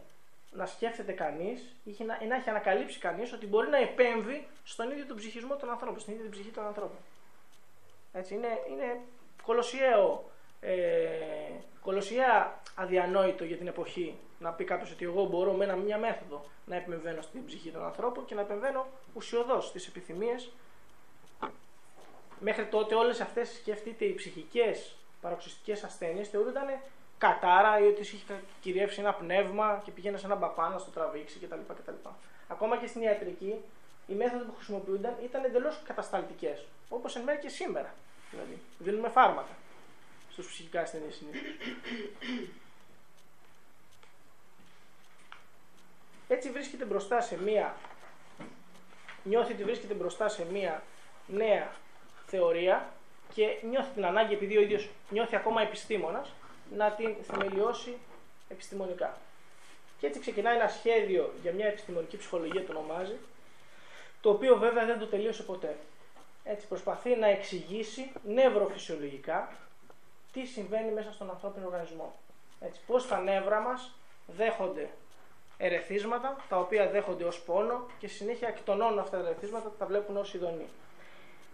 να σκέφτεται κανείς ή να, να έχει ανακαλύψει κανείς ότι μπορεί να επέμβει στον ίδιο τον ψυχισμό των ανθρώπων, στην ίδια την ψυχή των ανθρώπων. Έτσι, είναι, είναι κολοσιαίο ε, κολοσιαία αδιανόητο για την εποχή να πει κάποιος ότι εγώ μπορώ με ένα, μια μέθοδο να επεμβαίνω στην ψυχή των ανθρώπων και να επεμβαίνω ουσιοδός στις επιθυμίες. Μέχρι τότε όλες αυτές σκεφτείτε οι ψυχικές παροξυστικέ ασθένειες θεωρούνταν κατάρα ή ότι είχε κυριεύσει ένα πνεύμα και πήγαινε σε έναν παπά να στο τραβήξει κτλ. κτλ. Ακόμα και στην ιατρική, οι μέθοδοι που χρησιμοποιούνταν ήταν εντελώς κατασταλτικές. Όπως εν μέρει και σήμερα. Δηλαδή, δίνουμε φάρμακα στους ψυχικά ασθενείς συνήθως. Έτσι βρίσκεται μπροστά σε μία, νιώθει ότι βρίσκεται μπροστά σε μία νέα θεωρία και νιώθει την ανάγκη, επειδή ο ίδιος νιώθει ακόμα επιστήμονας, να την θεμελιώσει επιστημονικά. Και έτσι ξεκινάει ένα σχέδιο για μια επιστημονική ψυχολογία, το ονομάζει, το οποίο βέβαια δεν το τελείωσε ποτέ. Έτσι προσπαθεί να εξηγήσει νευροφυσιολογικά τι συμβαίνει μέσα στον ανθρώπινο οργανισμό. Έτσι, πώς τα νεύρα μας δέχονται ερεθίσματα, τα οποία δέχονται ως πόνο και συνέχεια εκτονώνουν αυτά τα ερεθίσματα, τα βλέπουν ως ειδονή.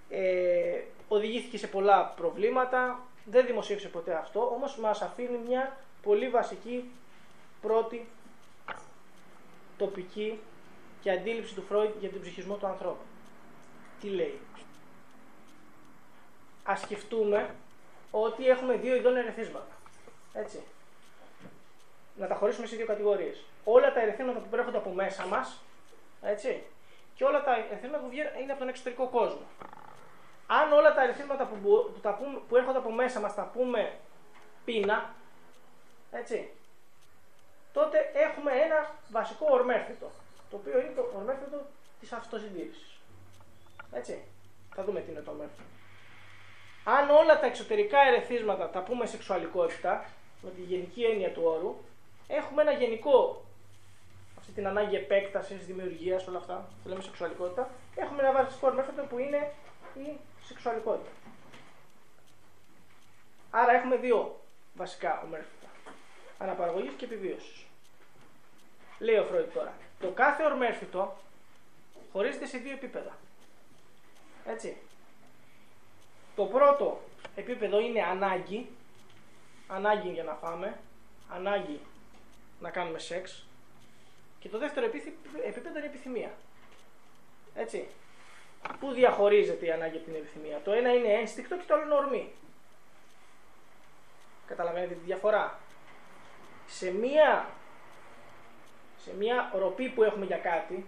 Ε, οδηγήθηκε σε πολλά προβλήματα, δεν δημοσίευσε ποτέ αυτό, όμως μας αφήνει μια πολύ βασική πρώτη τοπική και αντίληψη του Φρόιντ για τον ψυχισμό του ανθρώπου. Τι λέει. Ας σκεφτούμε ότι έχουμε δύο ειδών ερεθίσματα. Έτσι. Να τα χωρίσουμε σε δύο κατηγορίες. Όλα τα ερεθίσματα που προέρχονται από μέσα μας, έτσι, και όλα τα ερεθίσματα που είναι από τον εξωτερικό κόσμο αν όλα τα αριθμήματα που, που, τα πούμε, που έρχονται από μέσα μας τα πούμε πείνα, έτσι, τότε έχουμε ένα βασικό ορμέφριτο, το οποίο είναι το ορμέφριτο της αυτοσυντήρησης. Έτσι, θα δούμε τι είναι το ορμέφριτο. Αν όλα τα εξωτερικά ερεθίσματα τα πούμε σεξουαλικότητα, με τη γενική έννοια του όρου, έχουμε ένα γενικό, αυτή την ανάγκη επέκτασης, δημιουργίας, όλα αυτά, που λέμε σεξουαλικότητα, έχουμε ένα βασικό ορμέφριτο που είναι η σεξουαλικότητα. Άρα έχουμε δύο βασικά ομέρφυτα. Αναπαραγωγής και επιβίωσης. Λέει ο Φρόιτ τώρα. Το κάθε ορμέρφυτο χωρίζεται σε δύο επίπεδα. Έτσι. Το πρώτο επίπεδο είναι ανάγκη. Ανάγκη για να φάμε. Ανάγκη να κάνουμε σεξ. Και το δεύτερο επίπεδο είναι επιθυμία. Έτσι. Πού διαχωρίζεται η ανάγκη από την επιθυμία; Το ένα είναι ένστικτο και το άλλο είναι ορμή. Καταλαβαίνετε τη διαφορά; Σε μία, σε μία ροπή που έχουμε για κάτι,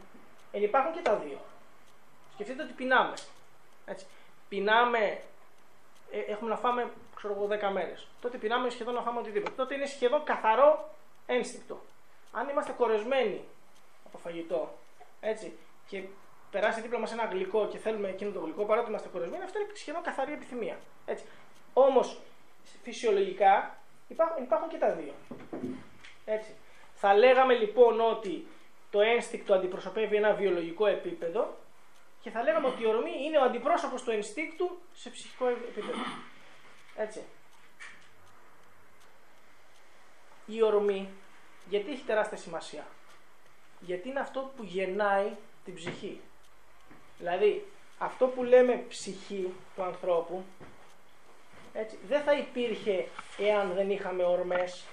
υπάρχουν και τα δύο. Σκεφτείτε ότι πεινάμε. Έτσι. Πεινάμε, ε, έχουμε να φάμε ξέρω εγώ 10 μέρες. Τότε πεινάμε σχεδόν να φάμε οτιδήποτε. Τότε είναι σχεδόν καθαρό ένστικτο. Αν είμαστε κορεσμένοι από φαγητό, έτσι, και περάσει δίπλα μας ένα γλυκό και θέλουμε εκείνο το γλυκό παρότι είμαστε κορεσμένοι, αυτό είναι σχεδόν καθαρή επιθυμία. Έτσι. Όμως φυσιολογικά υπάρχουν, υπάρχουν και τα δύο. Έτσι. Θα λέγαμε λοιπόν ότι το ένστικτο αντιπροσωπεύει ένα βιολογικό επίπεδο και θα λέγαμε ότι η ορμή είναι ο αντιπρόσωπος του ενστίκτου σε ψυχικό επίπεδο. Έτσι. Η ορμή γιατί έχει τεράστια σημασία; Γιατί είναι αυτό που γεννάει την ψυχή. Δηλαδή, αυτό που λέμε ψυχή του ανθρώπου, έτσι, δεν θα υπήρχε εάν δεν είχαμε ορμές,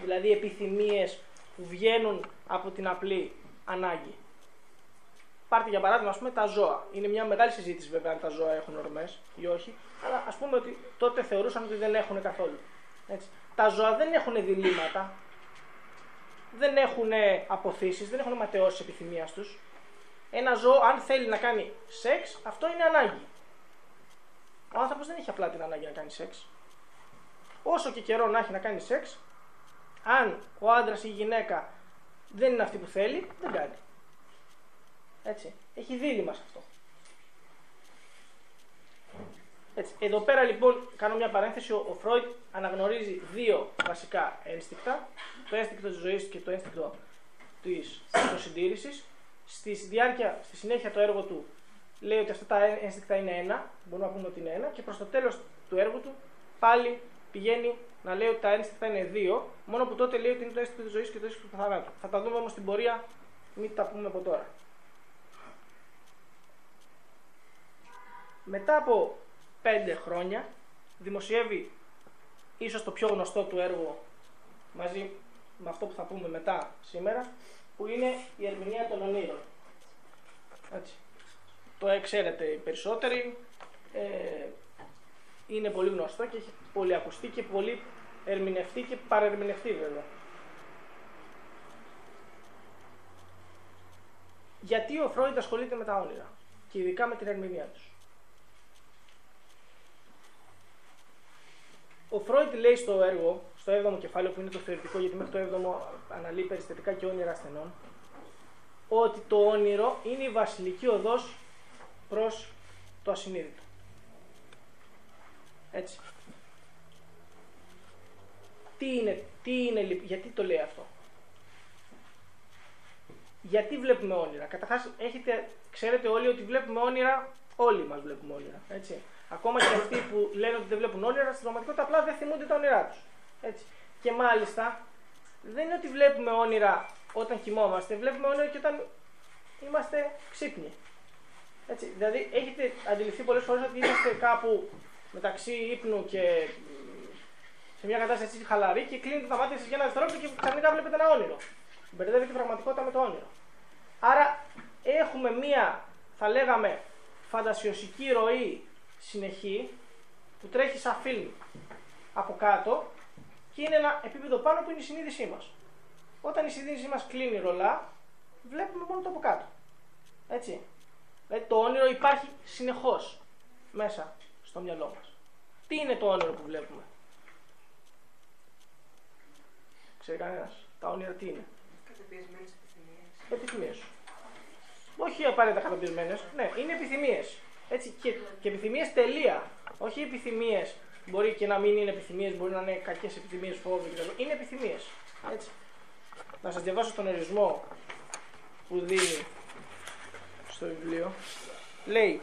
δηλαδή επιθυμίες που βγαίνουν από την απλή ανάγκη. Πάρτε για παράδειγμα ας πούμε, τα ζώα. Είναι μια μεγάλη συζήτηση βέβαια αν τα ζώα έχουν ορμές ή όχι, αλλά ας πούμε ότι τότε θεωρούσαν ότι δεν έχουν καθόλου. Έτσι. Τα ζώα δεν έχουν διλήμματα, δεν έχουν αποθήσεις, δεν έχουν ματαιώσεις επιθυμίας τους ένα ζώο, αν θέλει να κάνει σεξ, αυτό είναι ανάγκη. Ο άνθρωπος δεν έχει απλά την ανάγκη να κάνει σεξ. Όσο και καιρό να έχει να κάνει σεξ, αν ο άντρας ή η γυναίκα δεν είναι αυτή που θέλει, δεν κάνει. Έτσι. Έχει δίλημα σε αυτό. Έτσι. Εδώ πέρα λοιπόν κάνω μια παρένθεση. Ο Φρόιτ αναγνωρίζει δύο βασικά ένστικτα. Το ένστικτο της ζωής και το ένστικτο της αυτοσυντήρησης στη διάρκεια, στη συνέχεια το έργο του λέει ότι αυτά τα ένστικτα είναι ένα, μπορούμε να πούμε ότι είναι ένα, και προς το τέλος του έργου του πάλι πηγαίνει να λέει ότι τα ένστικτα είναι δύο, μόνο που τότε λέει ότι είναι το ένστικτο της ζωής και το ένστικτο του θανάτου. Θα τα δούμε όμως στην πορεία, μην τα πούμε από τώρα. Μετά από πέντε χρόνια δημοσιεύει ίσως το πιο γνωστό του έργο μαζί με αυτό που θα πούμε μετά σήμερα, που είναι η ερμηνεία των ονείρων. Έτσι. Το ξέρετε οι περισσότεροι, ε, είναι πολύ γνωστό και έχει πολύ ακουστεί και πολύ ερμηνευτεί και παρερμηνευτεί βέβαια. Γιατί ο Φρόιντ ασχολείται με τα όνειρα και ειδικά με την ερμηνεία τους; Ο Φρόιντ λέει στο έργο, στο 7ο κεφάλαιο που είναι το θεωρητικό, γιατί μέχρι το 7ο αναλύει περιστατικά και όνειρα ασθενών, ότι το όνειρο είναι η βασιλική οδός προς το ασυνείδητο. Έτσι. Τι είναι, τι είναι, γιατί το λέει αυτό; Γιατί βλέπουμε όνειρα; Καταρχάς, έχετε, ξέρετε όλοι ότι βλέπουμε όνειρα, όλοι μας βλέπουμε όνειρα. Έτσι. Ακόμα και αυτοί που λένε ότι δεν βλέπουν όνειρα, στην πραγματικότητα απλά δεν θυμούνται τα όνειρά του. Και μάλιστα, δεν είναι ότι βλέπουμε όνειρα όταν κοιμόμαστε, βλέπουμε όνειρα και όταν είμαστε ξύπνοι. Έτσι. Δηλαδή, έχετε αντιληφθεί πολλές φορές ότι είμαστε κάπου μεταξύ ύπνου και σε μια κατάσταση χαλαρή και κλείνετε τα μάτια σας για ένα δευτερόλεπτο και ξαφνικά βλέπετε ένα όνειρο. Μπερδεύετε την πραγματικότητα με το όνειρο. Άρα, έχουμε μία, θα λέγαμε, φαντασιωσική ροή συνεχή που τρέχει σαν φιλμ από κάτω και είναι ένα επίπεδο πάνω που είναι η συνείδησή μας. Όταν η συνείδησή μας κλείνει ρολά, βλέπουμε μόνο το από κάτω. Έτσι. Δηλαδή το όνειρο υπάρχει συνεχώς μέσα στο μυαλό μας. Τι είναι το όνειρο που βλέπουμε; Ξέρει κανένας. Τα όνειρα τι είναι; Καταπιεσμένες επιθυμίες. Επιθυμίες. Όχι απαραίτητα καταπιεσμένες. Ναι, είναι επιθυμίες. Έτσι, και, και επιθυμίες τελεία. Όχι επιθυμίες. Μπορεί και να μην είναι επιθυμίες, μπορεί να είναι κακές επιθυμίες, φόβοι κτλ. Είναι επιθυμίες. Να σας διαβάσω τον ορισμό που δίνει στο βιβλίο. Λέει,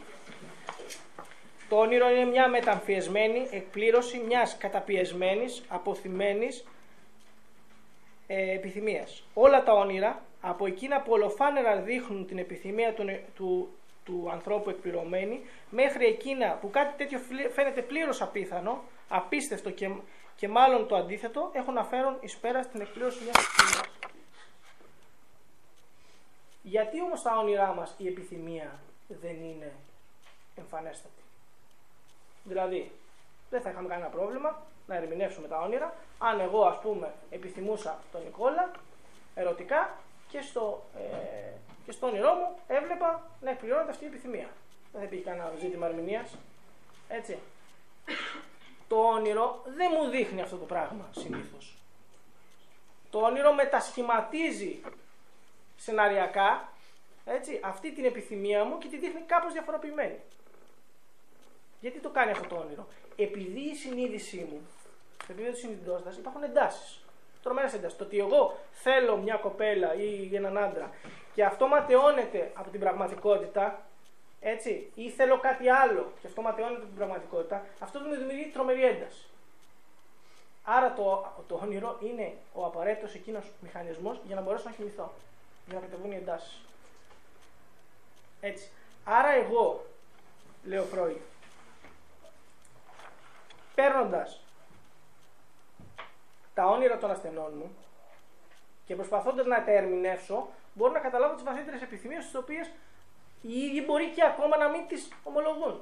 το όνειρο είναι μια μεταμφιεσμένη εκπλήρωση μιας καταπιεσμένης, αποθυμένης ε, επιθυμίας. Όλα τα όνειρα, από εκείνα που ολοφάνερα δείχνουν την επιθυμία του, του του ανθρώπου εκπληρωμένη, μέχρι εκείνα που κάτι τέτοιο φαίνεται πλήρως απίθανο, απίστευτο και, και μάλλον το αντίθετο, έχουν να φέρουν εις πέρα στην εκπλήρωση μιας επιθυμία. Γιατί όμως τα όνειρά μας η επιθυμία δεν είναι εμφανέστατη; Δηλαδή, δεν θα είχαμε κανένα πρόβλημα να ερμηνεύσουμε τα όνειρα αν εγώ ας πούμε επιθυμούσα τον Νικόλα ερωτικά και στο ε, και στο όνειρό μου έβλεπα να εκπληρώνεται αυτή η επιθυμία. Δεν θα υπήρχε κανένα ζήτημα ερμηνείας. Έτσι. Το όνειρο δεν μου δείχνει αυτό το πράγμα συνήθως. Το όνειρο μετασχηματίζει σεναριακά έτσι, αυτή την επιθυμία μου και τη δείχνει κάπως διαφοροποιημένη. Γιατί το κάνει αυτό το όνειρο; Επειδή η συνείδησή μου, στο επίπεδο της συνειδητότητας υπάρχουν εντάσεις. Τρομερέ εντάσεις. Το ότι εγώ θέλω μια κοπέλα ή έναν άντρα και αυτό ματαιώνεται από την πραγματικότητα, έτσι, ή θέλω κάτι άλλο και αυτό ματαιώνεται από την πραγματικότητα, αυτό μου δημιουργεί τρομερή ένταση. Άρα το, το όνειρο είναι ο απαραίτητος εκείνος μηχανισμός για να μπορέσω να κοιμηθώ. Για να κατεβούν οι εντάσεις. Έτσι. Άρα εγώ, λέω Φρόι, παίρνοντας τα όνειρα των ασθενών μου και προσπαθώντας να τα ερμηνεύσω, μπορώ να καταλάβω τις βαθύτερες επιθυμίες τις οποίες οι ίδιοι μπορεί και ακόμα να μην τις ομολογούν.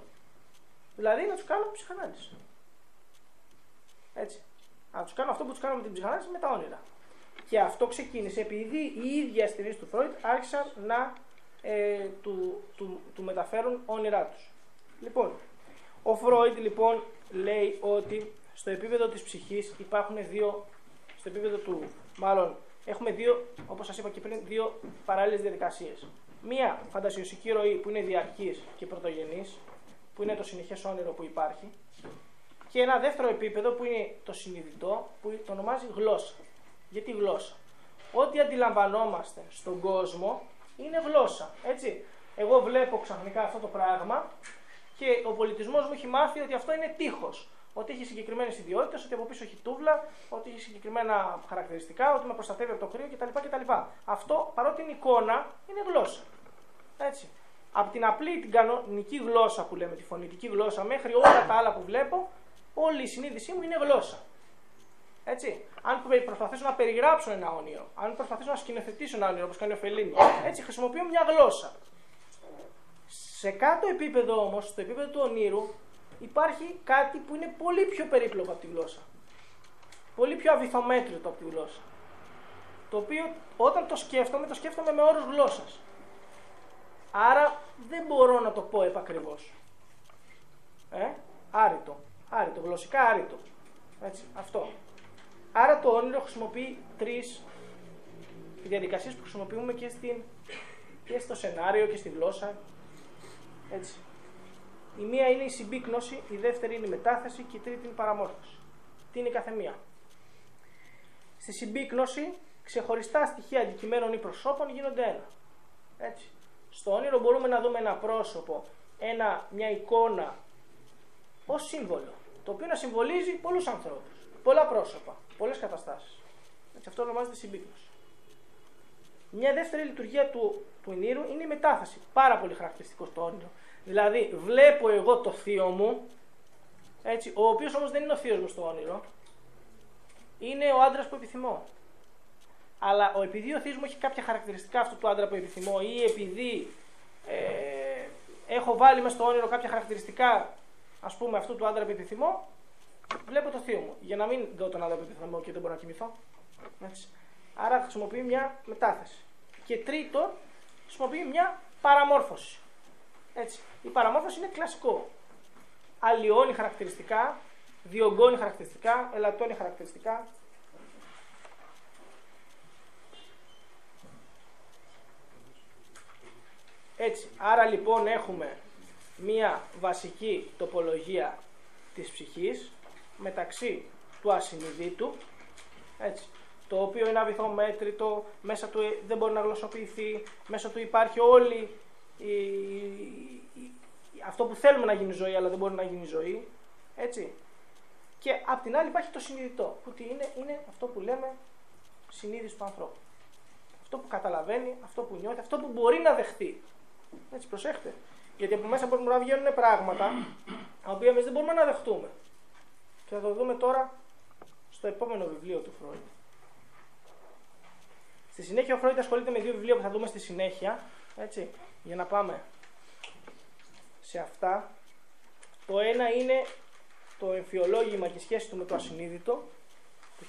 Δηλαδή να τους κάνω ψυχανάλυση. Έτσι. Να τους κάνω αυτό που τους κάνω με την ψυχανάλυση με τα όνειρα. Και αυτό ξεκίνησε επειδή οι ίδιοι αστηρίε του Φρόιτ άρχισαν να ε, του, του, του μεταφέρουν όνειρά τους. Λοιπόν, ο Φρόιτ λοιπόν λέει ότι στο επίπεδο της ψυχής υπάρχουν δύο, στο επίπεδο του μάλλον έχουμε δύο, όπως σας είπα και πριν, δύο παράλληλες διαδικασίες. Μία φαντασιωσική ροή που είναι διαρκής και πρωτογενής, που είναι το συνεχές όνειρο που υπάρχει, και ένα δεύτερο επίπεδο που είναι το συνειδητό, που το ονομάζει γλώσσα. Γιατί γλώσσα; Ό,τι αντιλαμβανόμαστε στον κόσμο είναι γλώσσα. Έτσι. Εγώ βλέπω ξαφνικά αυτό το πράγμα και ο πολιτισμός μου έχει μάθει ότι αυτό είναι τείχος ότι έχει συγκεκριμένες ιδιότητες, ότι από πίσω έχει τούβλα, ότι έχει συγκεκριμένα χαρακτηριστικά, ότι με προστατεύει από το κρύο κτλ. κτλ. Αυτό παρότι είναι εικόνα, είναι γλώσσα. Έτσι. Από την απλή την κανονική γλώσσα που λέμε, τη φωνητική γλώσσα, μέχρι όλα τα άλλα που βλέπω, όλη η συνείδησή μου είναι γλώσσα. Έτσι. Αν προσπαθήσω να περιγράψω ένα όνειρο, αν προσπαθήσω να σκηνοθετήσω ένα όνειρο όπως κάνει ο Φελίνη, έτσι χρησιμοποιώ μια γλώσσα. Σε κάτω επίπεδο όμως, στο επίπεδο του ονείρου, υπάρχει κάτι που είναι πολύ πιο περίπλοκο από τη γλώσσα. Πολύ πιο αβυθομέτρητο από τη γλώσσα. Το οποίο όταν το σκέφτομαι, το σκέφτομαι με όρους γλώσσας. Άρα δεν μπορώ να το πω επακριβώς. Ε, άρρητο. Άρρητο, γλωσσικά άρρητο. Έτσι, αυτό. Άρα το όνειρο χρησιμοποιεί τρεις διαδικασίες που χρησιμοποιούμε και, στην, και στο σενάριο και στη γλώσσα. Έτσι. Η μία είναι η συμπίκνωση, η δεύτερη είναι η μετάθεση και η τρίτη είναι η παραμόρφωση. Τι είναι η καθεμία. Στη συμπίκνωση, ξεχωριστά στοιχεία αντικειμένων ή προσώπων γίνονται ένα. Έτσι. Στο όνειρο μπορούμε να δούμε ένα πρόσωπο, ένα, μια εικόνα ως σύμβολο, το οποίο να συμβολίζει πολλούς ανθρώπους, πολλά πρόσωπα, πολλές καταστάσεις. Αυτό ονομάζεται συμπίκνωση. Μια δεύτερη λειτουργία του, του ονείρου είναι η μετάθεση. Πάρα πολύ χαρακτηριστικό στο όνειρο. Δηλαδή, βλέπω εγώ το θείο μου, έτσι, ο οποίος όμως δεν είναι ο θείος μου στο όνειρο, είναι ο άντρας που επιθυμώ. Αλλά ο, επειδή ο θείος μου έχει κάποια χαρακτηριστικά αυτού του άντρα που επιθυμώ ή επειδή ε, έχω βάλει μέσα στο όνειρο κάποια χαρακτηριστικά ας πούμε αυτού του άντρα που επιθυμώ, βλέπω το θείο μου. Για να μην δω τον άντρα που επιθυμώ και δεν μπορώ να κοιμηθώ. Έτσι. Άρα χρησιμοποιεί μια μετάθεση. Και τρίτο, χρησιμοποιεί μια παραμόρφωση. Έτσι. Η παραμόρφωση είναι κλασικό. Αλλοιώνει χαρακτηριστικά, διωγγώνει χαρακτηριστικά, ελαττώνει χαρακτηριστικά. Έτσι, άρα λοιπόν έχουμε μία βασική τοπολογία της ψυχής μεταξύ του ασυνειδήτου, έτσι, το οποίο είναι αβυθομέτρητο, μέσα του δεν μπορεί να γλωσσοποιηθεί, μέσα του υπάρχει όλη η, αυτό που θέλουμε να γίνει ζωή αλλά δεν μπορεί να γίνει ζωή, έτσι. Και απ' την άλλη υπάρχει το συνειδητό, που τι είναι, είναι αυτό που λέμε συνείδηση του ανθρώπου. Αυτό που καταλαβαίνει, αυτό που νιώθει, αυτό που μπορεί να δεχτεί. Έτσι, προσέχτε. Γιατί από μέσα μπορούν να βγαίνουν πράγματα, τα οποία εμείς δεν μπορούμε να δεχτούμε. Και θα το δούμε τώρα στο επόμενο βιβλίο του Φρόιντ. Στη συνέχεια ο Φρόιντ ασχολείται με δύο βιβλία που θα δούμε στη συνέχεια. Έτσι, για να πάμε σε αυτά. Το ένα είναι το εμφιολόγημα και σχέση του με το ασυνείδητο το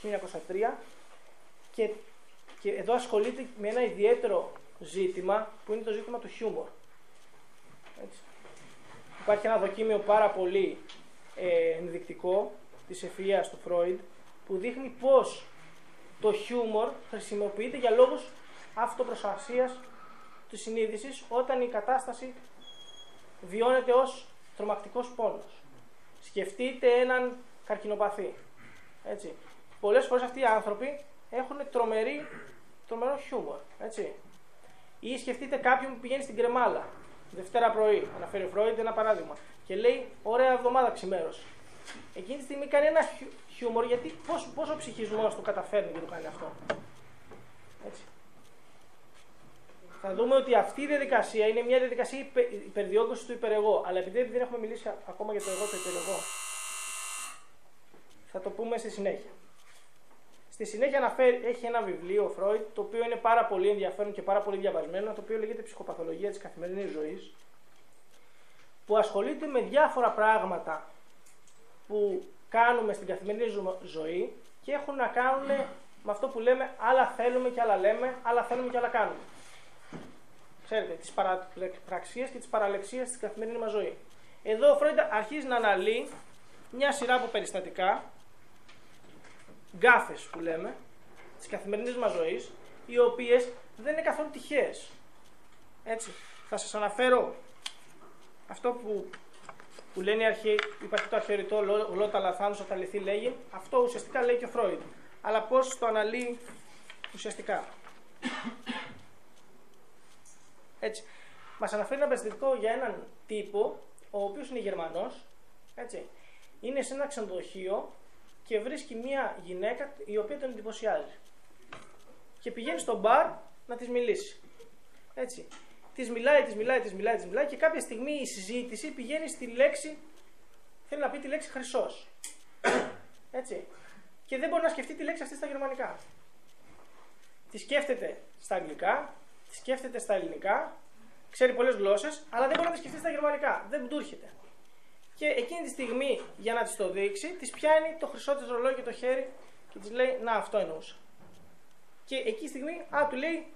1903 και, και εδώ ασχολείται με ένα ιδιαίτερο ζήτημα που είναι το ζήτημα του χιούμορ. Έτσι. Υπάρχει ένα δοκίμιο πάρα πολύ ε, ενδεικτικό της ευφυΐας του Φρόιντ που δείχνει πως το χιούμορ χρησιμοποιείται για λόγους αυτοπροστασίας της συνείδησης όταν η κατάσταση βιώνεται ως τρομακτικός πόνος. Σκεφτείτε έναν καρκινοπαθή. Έτσι. Πολλές φορές αυτοί οι άνθρωποι έχουν τρομερή, τρομερό χιούμορ. Έτσι. Ή σκεφτείτε κάποιον που πηγαίνει στην κρεμάλα Δευτέρα πρωί, αναφέρει ο Φρόιντ ένα παράδειγμα. Και λέει: Ωραία εβδομάδα ξημέρωση. Εκείνη τη στιγμή κάνει ένα χιούμορ γιατί πόσο, πόσο ψυχισμό του καταφέρνει και το κάνει αυτό. Έτσι. Θα δούμε ότι αυτή η διαδικασία είναι μια διαδικασία υπερδιόγκωση του υπερεγώ. Αλλά επειδή δεν έχουμε μιλήσει ακόμα για το εγώ, το υπερεγώ, θα το πούμε στη συνέχεια. Στη συνέχεια αναφέρει, έχει ένα βιβλίο ο Φρόιτ, το οποίο είναι πάρα πολύ ενδιαφέρον και πάρα πολύ διαβασμένο, το οποίο λέγεται Ψυχοπαθολογία της καθημερινής ζωής, που ασχολείται με διάφορα πράγματα που κάνουμε στην καθημερινή ζωή και έχουν να κάνουν με αυτό που λέμε άλλα θέλουμε και άλλα λέμε, άλλα θέλουμε και άλλα κάνουμε. Ξέρετε, τις παραπραξίες και τις παραλεξίες της καθημερινή μας ζωή. Εδώ ο Φρόιντ αρχίζει να αναλύει μια σειρά από περιστατικά γκάφες που λέμε, της καθημερινής μας ζωής, οι οποίες δεν είναι καθόλου τυχαίες. Έτσι, θα σας αναφέρω αυτό που, που λένε οι αρχαίοι, υπάρχει το αρχαιωρητό γλώτα λαθάνους όταν λυθεί λέγει, αυτό ουσιαστικά λέει και ο Φρόιντ. Αλλά πώς το αναλύει ουσιαστικά. Έτσι. Μας αναφέρει ένα περιστατικό για έναν τύπο, ο οποίος είναι Γερμανός, έτσι. Είναι σε ένα ξενοδοχείο και βρίσκει μια γυναίκα η οποία τον εντυπωσιάζει. Και πηγαίνει στο μπαρ να της μιλήσει. Έτσι. Της μιλάει, της μιλάει, της μιλάει, της μιλάει και κάποια στιγμή η συζήτηση πηγαίνει στη λέξη. Θέλει να πει τη λέξη χρυσός. Έτσι. και δεν μπορεί να σκεφτεί τη λέξη αυτή στα γερμανικά. Τη σκέφτεται στα αγγλικά, τη σκέφτεται στα ελληνικά, ξέρει πολλές γλώσσες, αλλά δεν μπορεί να τη σκεφτεί στα γερμανικά. Δεν του έρχεται. Και εκείνη τη στιγμή, για να της το δείξει, της πιάνει το χρυσό της ρολόι και το χέρι και της λέει: Να, αυτό εννοούσα. Και εκεί τη στιγμή, α, του λέει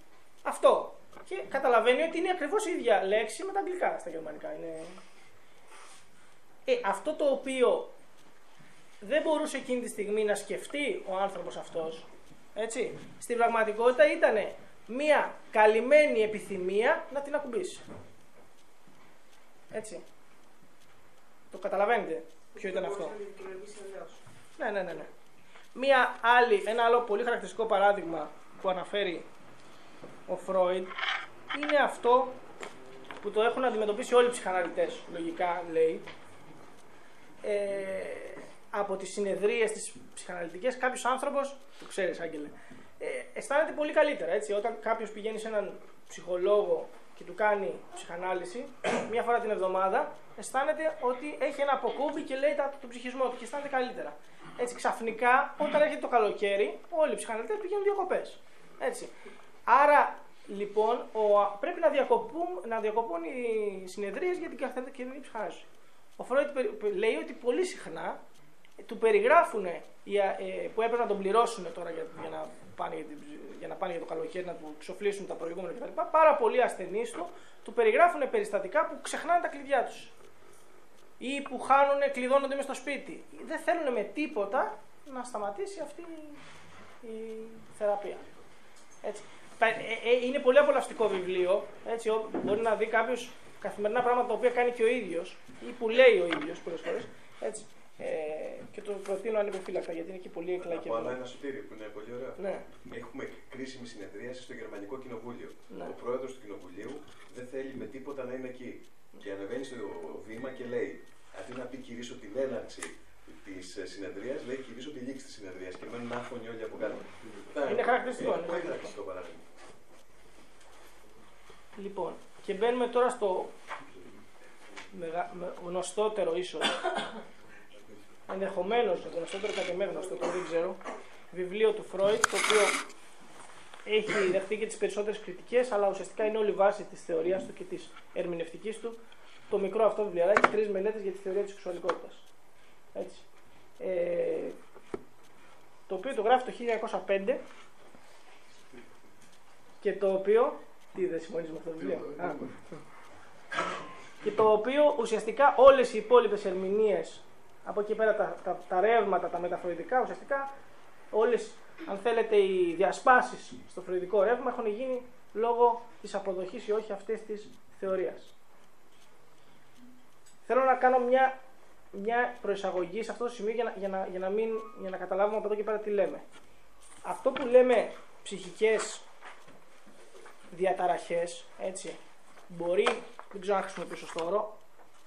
αυτό. Και καταλαβαίνει ότι είναι ακριβώς η ίδια λέξη με τα αγγλικά στα γερμανικά. Είναι... Ε, αυτό το οποίο δεν μπορούσε εκείνη τη στιγμή να σκεφτεί ο άνθρωπος αυτός, έτσι, στην πραγματικότητα ήταν μία καλυμμένη επιθυμία να την ακουμπήσει. Έτσι. Το καταλαβαίνετε ποιο ήταν αυτό. Ναι, ναι, ναι, ναι. Μία άλλη, ένα άλλο πολύ χαρακτηριστικό παράδειγμα που αναφέρει ο Φρόιντ είναι αυτό που το έχουν αντιμετωπίσει όλοι οι ψυχαναλυτές, λογικά λέει, ε, από τις συνεδρίες τις ψυχαναλυτικές κάποιος άνθρωπος, το ξέρεις Άγγελε, ε, αισθάνεται πολύ καλύτερα. Έτσι. Όταν κάποιος πηγαίνει σε έναν ψυχολόγο και του κάνει ψυχανάλυση μία φορά την εβδομάδα, αισθάνεται ότι έχει ένα αποκούμπι και λέει τον ψυχισμό του και αισθάνεται καλύτερα. Έτσι, ξαφνικά, όταν έρχεται το καλοκαίρι, όλοι οι ψυχαναλυτές πηγαίνουν διακοπές. Έτσι. Άρα, λοιπόν, ο, πρέπει να διακοπούν, να διακοπούν οι συνεδρίες για την καθημερινή ψυχανάλυση. Ο Φρόιτ λέει ότι πολύ συχνά του περιγράφουν ε, που έπρεπε να τον πληρώσουν τώρα για, για, να πάνε, για να πάνε για το καλοκαίρι να του ξοφλήσουν τα προηγούμενα κτλ. Πάρα πολλοί ασθενείς του του περιγράφουν περιστατικά που ξεχνάνε τα κλειδιά τους. Ή που χάνουν, κλειδώνονται μες στο σπίτι. Δεν θέλουν με τίποτα να σταματήσει αυτή η θεραπεία. Έτσι. Ε, ε, είναι πολύ απολαυστικό βιβλίο. Έτσι, μπορεί να δει κάποιος καθημερινά πράγματα τα οποία κάνει και ο ίδιος ή που λέει ο ίδιος πολλές φορές. Ε, και το προτείνω ανεπιφύλακτα γιατί είναι και πολύ εκλαϊκή. Από άλλο ένα σωτήριο που είναι πολύ ωραίο. Ναι. Έχουμε κρίσιμη συνεδρίαση στο Γερμανικό Κοινοβούλιο. Ναι. Ο πρόεδρος του Κοινοβουλίου δεν θέλει με τίποτα να είναι εκεί. Και ανεβαίνει στο βήμα και λέει, αντί να πει κηρύσω την έναρξη της συνεδρίας, λέει κηρύσω τη λήξη της συνεδρίας. Και μένουν άφωνοι όλοι από κάτω. Είναι χαρακτηριστικό. Είναι πολύ χαρακτηριστικό παράδειγμα. Λοιπόν, και μπαίνουμε τώρα στο γνωστότερο ίσως ενδεχομένως το γνωστότερο κατ' εμέ γνωστό, το δεν ξέρω, βιβλίο του Φρόιτ, το οποίο έχει δεχτεί και τις περισσότερες κριτικές, αλλά ουσιαστικά είναι όλη η βάση της θεωρίας του και της ερμηνευτικής του. Το μικρό αυτό βιβλιαράκι, τρεις μελέτες για τη θεωρία της σεξουαλικότητας. Έτσι. Ε, το οποίο το γράφει το 1905 και το οποίο. Τι δεν συμφωνείς με αυτό το βιβλίο; και το οποίο ουσιαστικά όλες οι υπόλοιπες ερμηνείες από εκεί πέρα τα, τα, τα ρεύματα, τα μεταφροηδικά, ουσιαστικά όλες, αν θέλετε, οι διασπάσεις στο φροηδικό ρεύμα έχουν γίνει λόγω της αποδοχής ή όχι αυτής της θεωρίας. Θέλω να κάνω μια, μια προεισαγωγή σε αυτό το σημείο για να, για, να, για, να μην, για να καταλάβουμε από εδώ και πέρα τι λέμε. Αυτό που λέμε ψυχικές διαταραχές, έτσι, μπορεί, δεν ξέρω αν χρησιμοποιήσω στο όρο,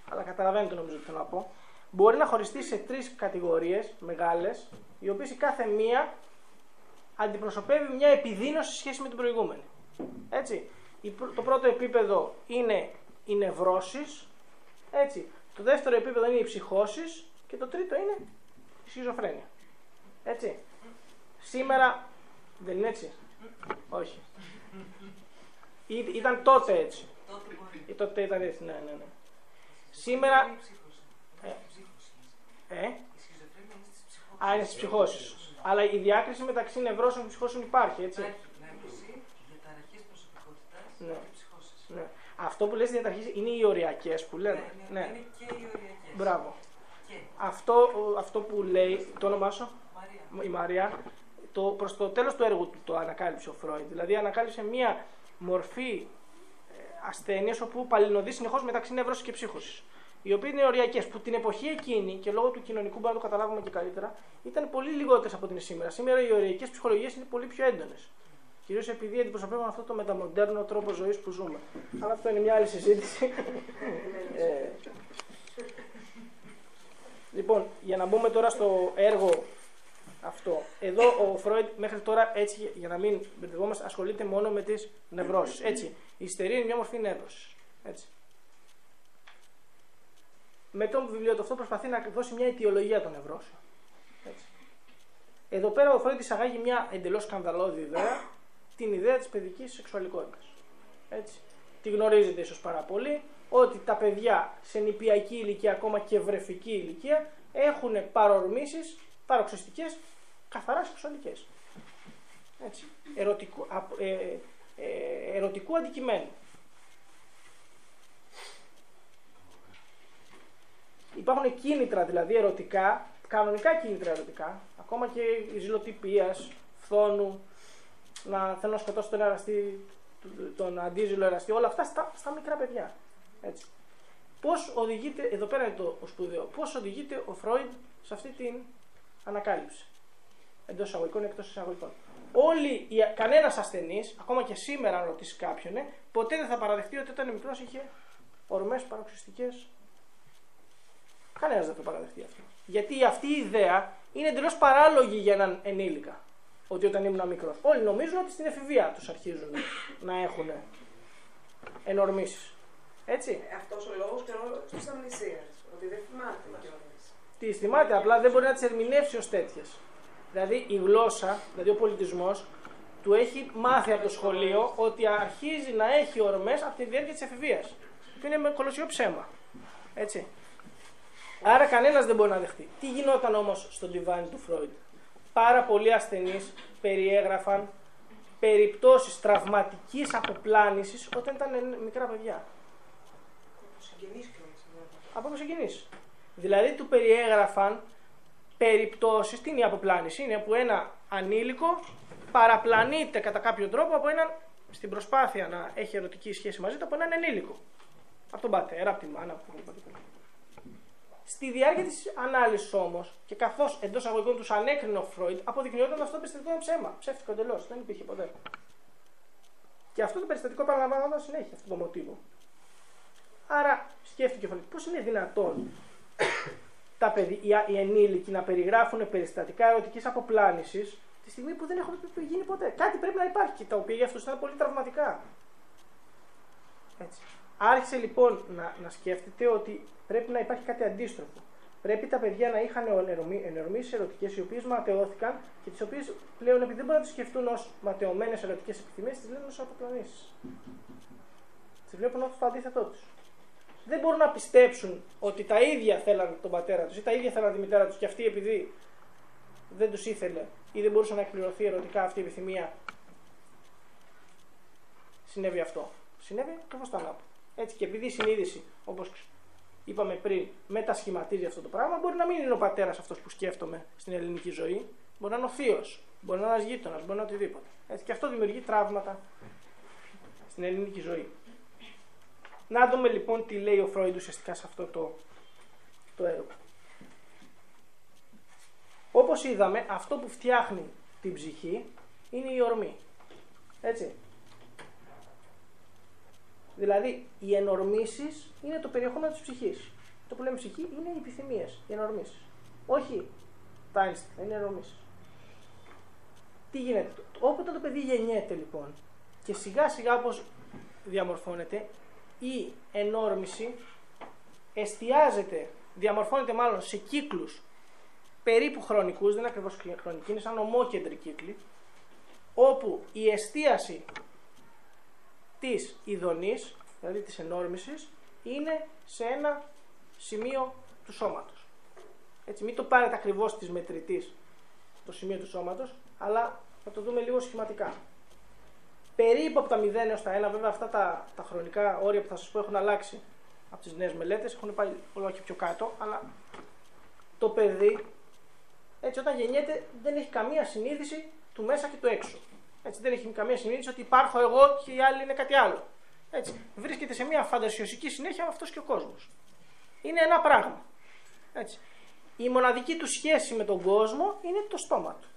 αλλά καταλαβαίνετε νομίζω τι θέλω να πω, μπορεί να χωριστεί σε τρεις κατηγορίες μεγάλες, οι οποίες η κάθε μία αντιπροσωπεύει μια επιδείνωση σε σχέση με την προηγούμενη. Έτσι. Το πρώτο επίπεδο είναι οι νευρώσεις, έτσι. Το δεύτερο επίπεδο είναι οι ψυχώσεις και το τρίτο είναι η σχιζοφρένεια. Έτσι. Σήμερα δεν είναι έτσι; Όχι. ήταν τότε έτσι. Τότε ήταν έτσι, ναι, ναι, ναι. Σήμερα ε; Α, είναι στις ψυχώσεις. Αλλά η διάκριση μεταξύ νευρώσεων και ψυχώσεων υπάρχει, έτσι. Ναι. ναι. Αυτό που λες διαταραχές είναι οι οριακές που λένε. Ναι, ναι, ναι. Είναι και οι οριακές. Μπράβο. Αυτό, αυτό που λέει, το όνομά σου, Μαρία. η Μαρία, το, προς το τέλος του έργου του το ανακάλυψε ο Φρόιντ. Δηλαδή ανακάλυψε μία μορφή ε, ασθένειας όπου παλινοδείς συνεχώς μεταξύ νεύρωσης και ψύχωσης οι οποίε είναι οριακές, που την εποχή εκείνη και λόγω του κοινωνικού μπορούμε να το καταλάβουμε και καλύτερα, ήταν πολύ λιγότερες από την σήμερα. Σήμερα οι οριακές ψυχολογίες είναι πολύ πιο έντονες. Κυρίως επειδή αντιπροσωπεύουν αυτό το μεταμοντέρνο τρόπο ζωής που ζούμε. Αλλά αυτό είναι μια άλλη συζήτηση. ε, λοιπόν, για να μπούμε τώρα στο έργο αυτό. Εδώ ο Φρόιντ μέχρι τώρα έτσι, για να μην μπερδευόμαστε, ασχολείται μόνο με τις νευρώσεις. Έτσι. Η ιστερία είναι μια μορφή νεύρωσης. Έτσι με το βιβλίο του αυτό προσπαθεί να δώσει μια αιτιολογία των νευρώσεων. Έτσι. Εδώ πέρα ο Φρόιντς εισαγάγει μια εντελώς σκανδαλώδη ιδέα, την ιδέα της παιδικής σεξουαλικότητας. Έτσι. Τη γνωρίζετε ίσως πάρα πολύ, ότι τα παιδιά σε νηπιακή ηλικία, ακόμα και βρεφική ηλικία, έχουν παρορμήσεις παροξυστικέ καθαρά σεξουαλικές. Έτσι. Ερωτικού, ε, ε, ερωτικού αντικειμένου. Υπάρχουν κίνητρα δηλαδή ερωτικά, κανονικά κίνητρα ερωτικά, ακόμα και η ζηλοτυπίας, φθόνου, να θέλω να σκοτώσω τον εραστή, τον αντίζηλο εραστή, όλα αυτά στα, στα μικρά παιδιά. Έτσι. Πώς οδηγείται, εδώ πέρα είναι το σπουδαίο, πώς οδηγείται ο Φρόιντ σε αυτή την ανακάλυψη. Εντός εισαγωγικών ή εκτός εισαγωγικών. Όλοι, κανένας ασθενής, ακόμα και σήμερα, αν ρωτήσει κάποιον, ε, ποτέ δεν θα παραδεχτεί ότι όταν μικρός είχε ορμές παροξυστικές. Κανένας δεν θα το παραδεχτεί αυτό. Γιατί αυτή η ιδέα είναι εντελώς παράλογη για έναν ενήλικα. Ότι όταν ήμουν μικρός. Όλοι νομίζουν ότι στην εφηβεία τους αρχίζουν να έχουν ενορμήσεις. Έτσι. Ε, Αυτός ο λόγος και ο λόγος τη αμνησία. Ότι δεν θυμάται κιόλα. Τι θυμάται, απλά δεν μπορεί να τις ερμηνεύσει ως τέτοιες. Δηλαδή η γλώσσα, δηλαδή ο πολιτισμός, του έχει μάθει από το σχολείο ότι αρχίζει να έχει ορμές από τη διάρκεια της εφηβείας. Που είναι με κολοσιό ψέμα. Έτσι. Άρα κανένας δεν μπορεί να δεχτεί. Τι γινόταν όμως στον τιβάνι του Φρόιντ. Πάρα πολλοί ασθενείς περιέγραφαν περιπτώσεις τραυματικής αποπλάνησης όταν ήταν μικρά παιδιά. Από συγγενείς. Δηλαδή του περιέγραφαν περιπτώσεις, τι είναι η αποπλάνηση, είναι που ένα ανήλικο παραπλανείται κατά κάποιο τρόπο από έναν, στην προσπάθεια να έχει ερωτική σχέση μαζί του από έναν ενήλικο. Από τον πατέρα, από τη μάνα, από τον Στη διάρκεια της ανάλυσης όμως, και καθώς εντός αγωγικών τους ανέκρινε ο Φρόιντ, αποδεικνύονταν ότι αυτό το περιστατικό είναι ψέμα. Ψεύτικο εντελώς. Δεν υπήρχε ποτέ. Και αυτό το περιστατικό παραλαμβάνονταν συνέχεια, αυτό το μοτίβο. Άρα σκέφτηκε ο Φρόιντ, πώς είναι δυνατόν τα παιδί, οι, οι ενήλικοι να περιγράφουν περιστατικά ερωτικής αποπλάνησης τη στιγμή που δεν έχουν γίνει ποτέ. Κάτι πρέπει να υπάρχει και τα οποία για αυτούς ήταν πολύ τραυματικά. Έτσι. Άρχισε λοιπόν να, να σκέφτεται ότι πρέπει να υπάρχει κάτι αντίστροφο. Πρέπει τα παιδιά να είχαν ενορμήσει ερωτικές οι οποίες ματαιώθηκαν και τις οποίες πλέον επειδή δεν μπορούν να τις σκεφτούν ως ματαιωμένες ερωτικές επιθυμίες, τις λένε ως αποπλανήσει. Τις βλέπουν ως το αντίθετό τους. Δεν μπορούν να πιστέψουν ότι τα ίδια θέλαν τον πατέρα τους ή τα ίδια θέλαν τη μητέρα τους και αυτή επειδή δεν τους ήθελε ή δεν μπορούσε να εκπληρωθεί ερωτικά αυτή η επιθυμία, συνέβη αυτό. Συνέβη ακριβώ το ανάποδο. Έτσι και επειδή η συνείδηση, όπως είπαμε πριν, μετασχηματίζει αυτό το πράγμα, μπορεί να μην είναι ο πατέρας αυτός που σκέφτομαι στην ελληνική ζωή. Μπορεί να είναι ο θείος, μπορεί να είναι ένας γείτονας, μπορεί να είναι οτιδήποτε. Έτσι, και αυτό δημιουργεί τραύματα στην ελληνική ζωή. Να δούμε λοιπόν τι λέει ο Φρόιντ ουσιαστικά σε αυτό το, το έργο. Όπως είδαμε, αυτό που φτιάχνει την ψυχή είναι η ορμή. Έτσι. Δηλαδή, οι ενορμήσεις είναι το περιεχόμενο της ψυχής. Το που λέμε ψυχή είναι οι επιθυμίες, οι ενορμήσεις. Όχι τα ένστικτα, είναι ενορμήσεις. Τι γίνεται; Όποτε το παιδί γεννιέται λοιπόν και σιγά σιγά όπως διαμορφώνεται, η ενόρμηση εστιάζεται, διαμορφώνεται μάλλον σε κύκλους περίπου χρονικούς, δεν είναι ακριβώς χρονικοί, είναι σαν ομόκεντροι κύκλοι, όπου η εστίαση της ειδονής, δηλαδή της ενόρμησης, είναι σε ένα σημείο του σώματος. Έτσι, μην το πάρετε ακριβώς της μετρητής το σημείο του σώματος, αλλά θα το δούμε λίγο σχηματικά. Περίπου από τα 0 έως τα 1, βέβαια αυτά τα, τα χρονικά όρια που θα σας πω έχουν αλλάξει από τις νέες μελέτες, έχουν πάει όλο και πιο κάτω, αλλά το παιδί έτσι όταν γεννιέται δεν έχει καμία συνείδηση του μέσα και του έξω. Έτσι, δεν έχει καμία συνείδηση ότι υπάρχω εγώ και οι άλλοι είναι κάτι άλλο. Έτσι, βρίσκεται σε μια φαντασιωσική συνέχεια αυτός και ο κόσμος. Είναι ένα πράγμα. Έτσι. Η μοναδική του σχέση με τον κόσμο είναι το στόμα του.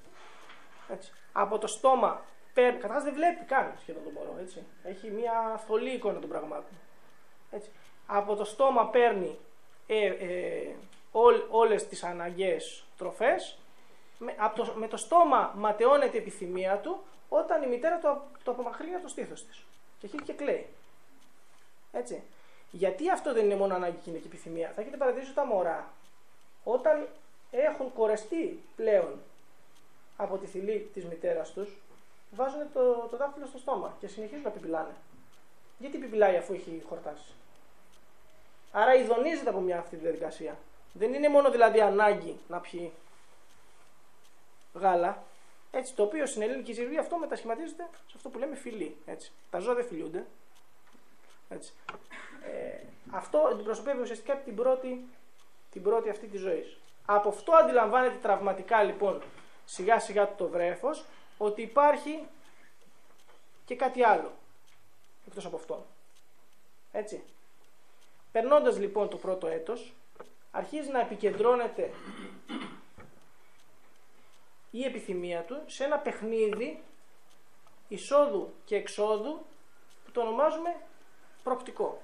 Έτσι. Από το στόμα παίρνει. Καταρχάς δεν βλέπει καν σχεδόν τον μωρό. Έτσι. Έχει μια θολή εικόνα των πραγμάτων. Έτσι. Από το στόμα παίρνει ε, ε, όλες τις αναγκαίες τροφές με, το, με το στόμα ματαιώνεται η επιθυμία του όταν η μητέρα το, το απομακρύνει από το στήθος της και έχει και κλαίει. Έτσι. Γιατί αυτό δεν είναι μόνο ανάγκη και επιθυμία. Θα έχετε παρατηρήσει τα μωρά όταν έχουν κορεστεί πλέον από τη θηλή της μητέρας τους, βάζουν το, το δάχτυλο στο στόμα και συνεχίζουν να πιπιλάνε. Γιατί πιπιλάει αφού έχει χορτάσει; Άρα ειδονίζεται από μια αυτή τη διαδικασία. Δεν είναι μόνο δηλαδή ανάγκη να πιει γάλα, έτσι, το οποίο στην ελληνική ζωή αυτό μετασχηματίζεται σε αυτό που λέμε φιλή. Έτσι. Τα ζώα δεν φιλούνται. Έτσι. Ε, αυτό αντιπροσωπεύει ουσιαστικά την πρώτη, την πρώτη αυτή της ζωής. Από αυτό αντιλαμβάνεται τραυματικά λοιπόν σιγά σιγά το βρέφος ότι υπάρχει και κάτι άλλο εκτός από αυτό. Έτσι. Περνώντας λοιπόν το πρώτο έτος αρχίζει να επικεντρώνεται η επιθυμία του σε ένα παιχνίδι εισόδου και εξόδου που το ονομάζουμε προκτικό.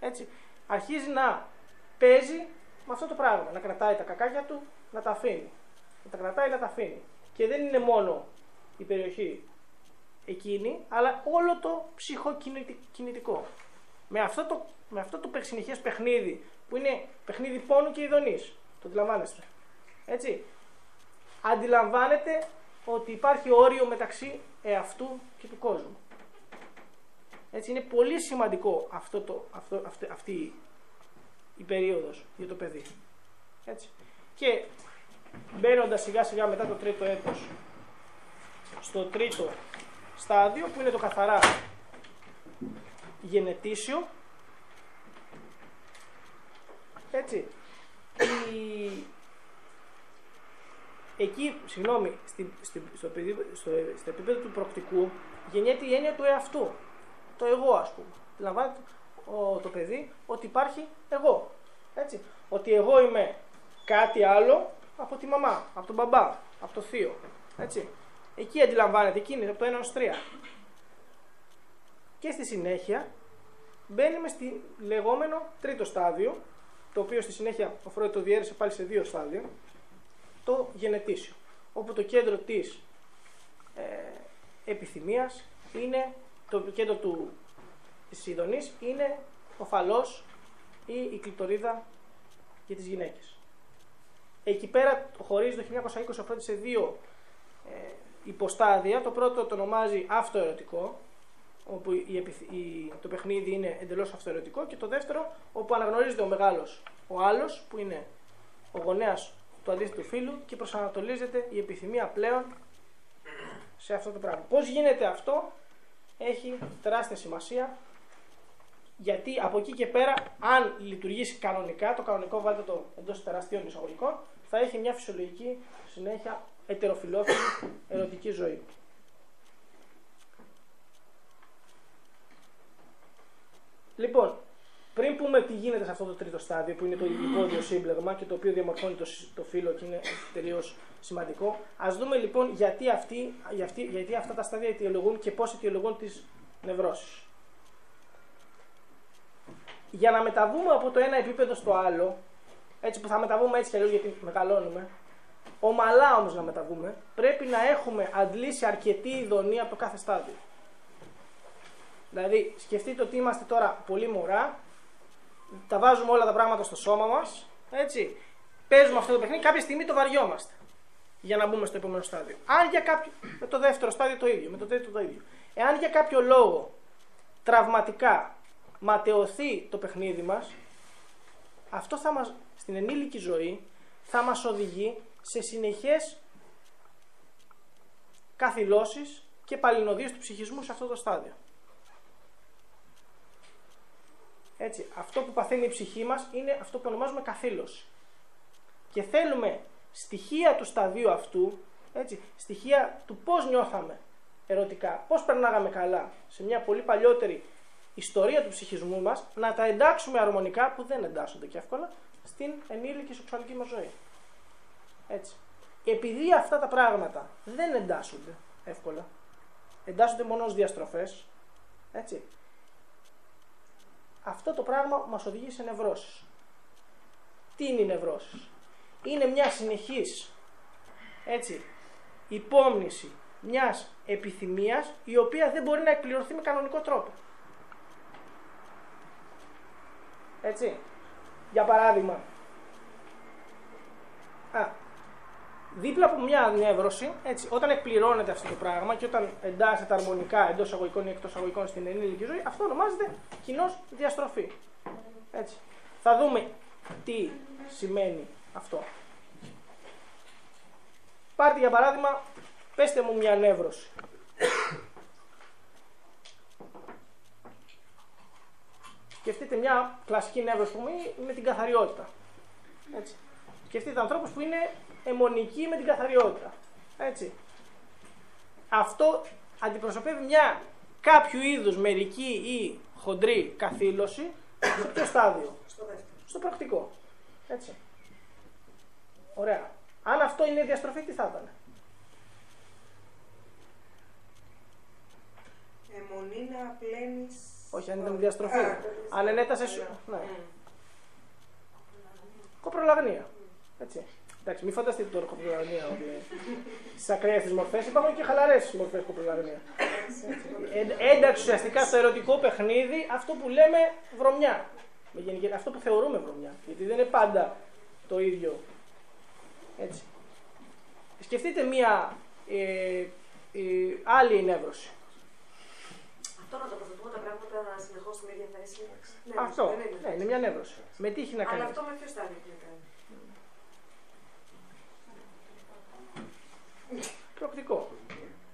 Έτσι. Αρχίζει να παίζει με αυτό το πράγμα. Να κρατάει τα κακάκια του, να τα αφήνει. Να τα κρατάει, να τα αφήνει. Και δεν είναι μόνο η περιοχή εκείνη, αλλά όλο το ψυχοκινητικό. Με αυτό το, με αυτό το συνεχές παιχνίδι, που είναι παιχνίδι πόνου και ειδονής. Το αντιλαμβάνεστε. Έτσι. Αντιλαμβάνεται ότι υπάρχει όριο μεταξύ εαυτού και του κόσμου. Έτσι είναι πολύ σημαντικό αυτό το, αυτό, αυτή, αυτή η περίοδος για το παιδί. Έτσι. Και μπαίνοντας σιγά σιγά μετά το τρίτο έτος στο τρίτο στάδιο που είναι το καθαρά γενετήσιο έτσι η... εκεί, συγγνώμη, στη, στη, στο, στο, στο επίπεδο του προκτικού γεννιέται η έννοια του εαυτού το εγώ ας πούμε λαμβάνεται το παιδί ότι υπάρχει εγώ. Έτσι. Ότι εγώ είμαι κάτι άλλο από τη μαμά, από τον μπαμπά, από το θείο. Έτσι. Εκεί αντιλαμβάνεται, εκεί είναι από το 1 ως 3. Και στη συνέχεια μπαίνουμε στη λεγόμενο τρίτο στάδιο, το οποίο στη συνέχεια ο Φρόιτ το διέρεσε πάλι σε δύο στάδια, το γενετήσιο, όπου το κέντρο της ε, επιθυμίας είναι το κέντρο του της ειδονής είναι ο φαλός ή η κλειτορίδα για τις γυναίκες. Εκεί πέρα χωρίζει το 1920 σε δύο ε, υποστάδια. Το πρώτο το ονομάζει αυτοερωτικό, όπου η, το παιχνίδι είναι εντελώς αυτοερωτικό και το δεύτερο όπου αναγνωρίζεται ο μεγάλος ο άλλος που είναι ο γονέας του αντίθετου φίλου και προσανατολίζεται η επιθυμία πλέον σε αυτό το πράγμα. Πώς γίνεται αυτό; Έχει τεράστια σημασία γιατί από εκεί και πέρα, αν λειτουργήσει κανονικά, το κανονικό βάλτε το εντός τεραστίων εισαγωγικών, θα έχει μια φυσιολογική συνέχεια ετεροφιλόφιλη ερωτική ζωή. Λοιπόν, πριν πούμε τι γίνεται σε αυτό το τρίτο στάδιο που είναι το υπόδειο σύμπλεγμα και το οποίο διαμορφώνει το, το φύλλο και είναι τελείως σημαντικό, ας δούμε λοιπόν γιατί, αυτοί, γιατί, γιατί αυτά τα στάδια αιτιολογούν και πώς αιτιολογούν τις νευρώσεις για να μεταβούμε από το ένα επίπεδο στο άλλο, έτσι που θα μεταβούμε έτσι κι αλλιώς γιατί μεγαλώνουμε, ομαλά όμως να μεταβούμε, πρέπει να έχουμε αντλήσει αρκετή ειδονία από το κάθε στάδιο. Δηλαδή, σκεφτείτε ότι είμαστε τώρα πολύ μωρά, τα βάζουμε όλα τα πράγματα στο σώμα μας, έτσι. Παίζουμε αυτό το παιχνίδι, κάποια στιγμή το βαριόμαστε για να μπούμε στο επόμενο στάδιο. Αν για κάποιο. με το δεύτερο στάδιο το ίδιο, με το τρίτο το ίδιο. Εάν για κάποιο λόγο τραυματικά ματαιωθεί το παιχνίδι μας, αυτό θα μας, στην ενήλικη ζωή θα μας οδηγεί σε συνεχές καθυλώσεις και παλινοδίες του ψυχισμού σε αυτό το στάδιο. Έτσι, αυτό που παθαίνει η ψυχή μας είναι αυτό που ονομάζουμε καθήλωση. Και θέλουμε στοιχεία του σταδίου αυτού, έτσι, στοιχεία του πώς νιώθαμε ερωτικά, πώς περνάγαμε καλά σε μια πολύ παλιότερη ιστορία του ψυχισμού μας να τα εντάξουμε αρμονικά που δεν εντάσσονται και εύκολα στην ενήλικη σεξουαλική μας ζωή. Έτσι. Επειδή αυτά τα πράγματα δεν εντάσσονται εύκολα, εντάσσονται μόνο ως διαστροφές, έτσι, αυτό το πράγμα μας οδηγεί σε νευρώσεις. Τι είναι οι νευρώσεις; Είναι μια συνεχής έτσι, υπόμνηση μιας επιθυμίας η οποία δεν μπορεί να εκπληρωθεί με κανονικό τρόπο. Έτσι. Για παράδειγμα. Α, δίπλα από μια νεύρωση, έτσι, όταν εκπληρώνεται αυτό το πράγμα και όταν εντάσσεται αρμονικά εντός αγωγικών ή εκτός αγωγικών στην ενήλικη ζωή, αυτό ονομάζεται κοινός διαστροφή. Έτσι. Θα δούμε τι σημαίνει αυτό. Πάρτε για παράδειγμα, πέστε μου μια νεύρωση. Σκεφτείτε μια κλασική νεύρωση που με την καθαριότητα. Έτσι. Σκεφτείτε ανθρώπους που είναι αιμονικοί με την καθαριότητα. Έτσι. Αυτό αντιπροσωπεύει μια κάποιο είδους μερική ή χοντρή καθήλωση σε ποιο στάδιο; Στο δεύτερο. Στο πρακτικό. Έτσι. Ωραία. Αν αυτό είναι διαστροφή, τι θα ήταν; Αιμονή να πλένεις... Όχι, αν ήταν διαστροφή. Α, Αν ενέτασε. σου- Ναι. Κοπρολαγνία. Έτσι. Εντάξει, μην φανταστείτε τώρα κοπρολαγνία ότι στις ακραίες της μορφές υπάρχουν και χαλαρές μορφές κοπρολαγνία. Ε, ένταξη ουσιαστικά στο ερωτικό παιχνίδι αυτό που λέμε βρωμιά. Με γενική- αυτό που θεωρούμε βρωμιά. Γιατί δεν είναι πάντα το ίδιο. Έτσι. Σκεφτείτε μία ε, ε, άλλη ενεύρωση. Αυτό να τοποθετούμε τα πράγματα συνεχώς στην ίδια θέση. Ναι, Αυτό. δεν είναι Ναι, είναι μια νεύρωση. Με τι έχει να κάνει; Αλλά αυτό με ποιος στάδιο έχει να κάνει. Προοπτικό.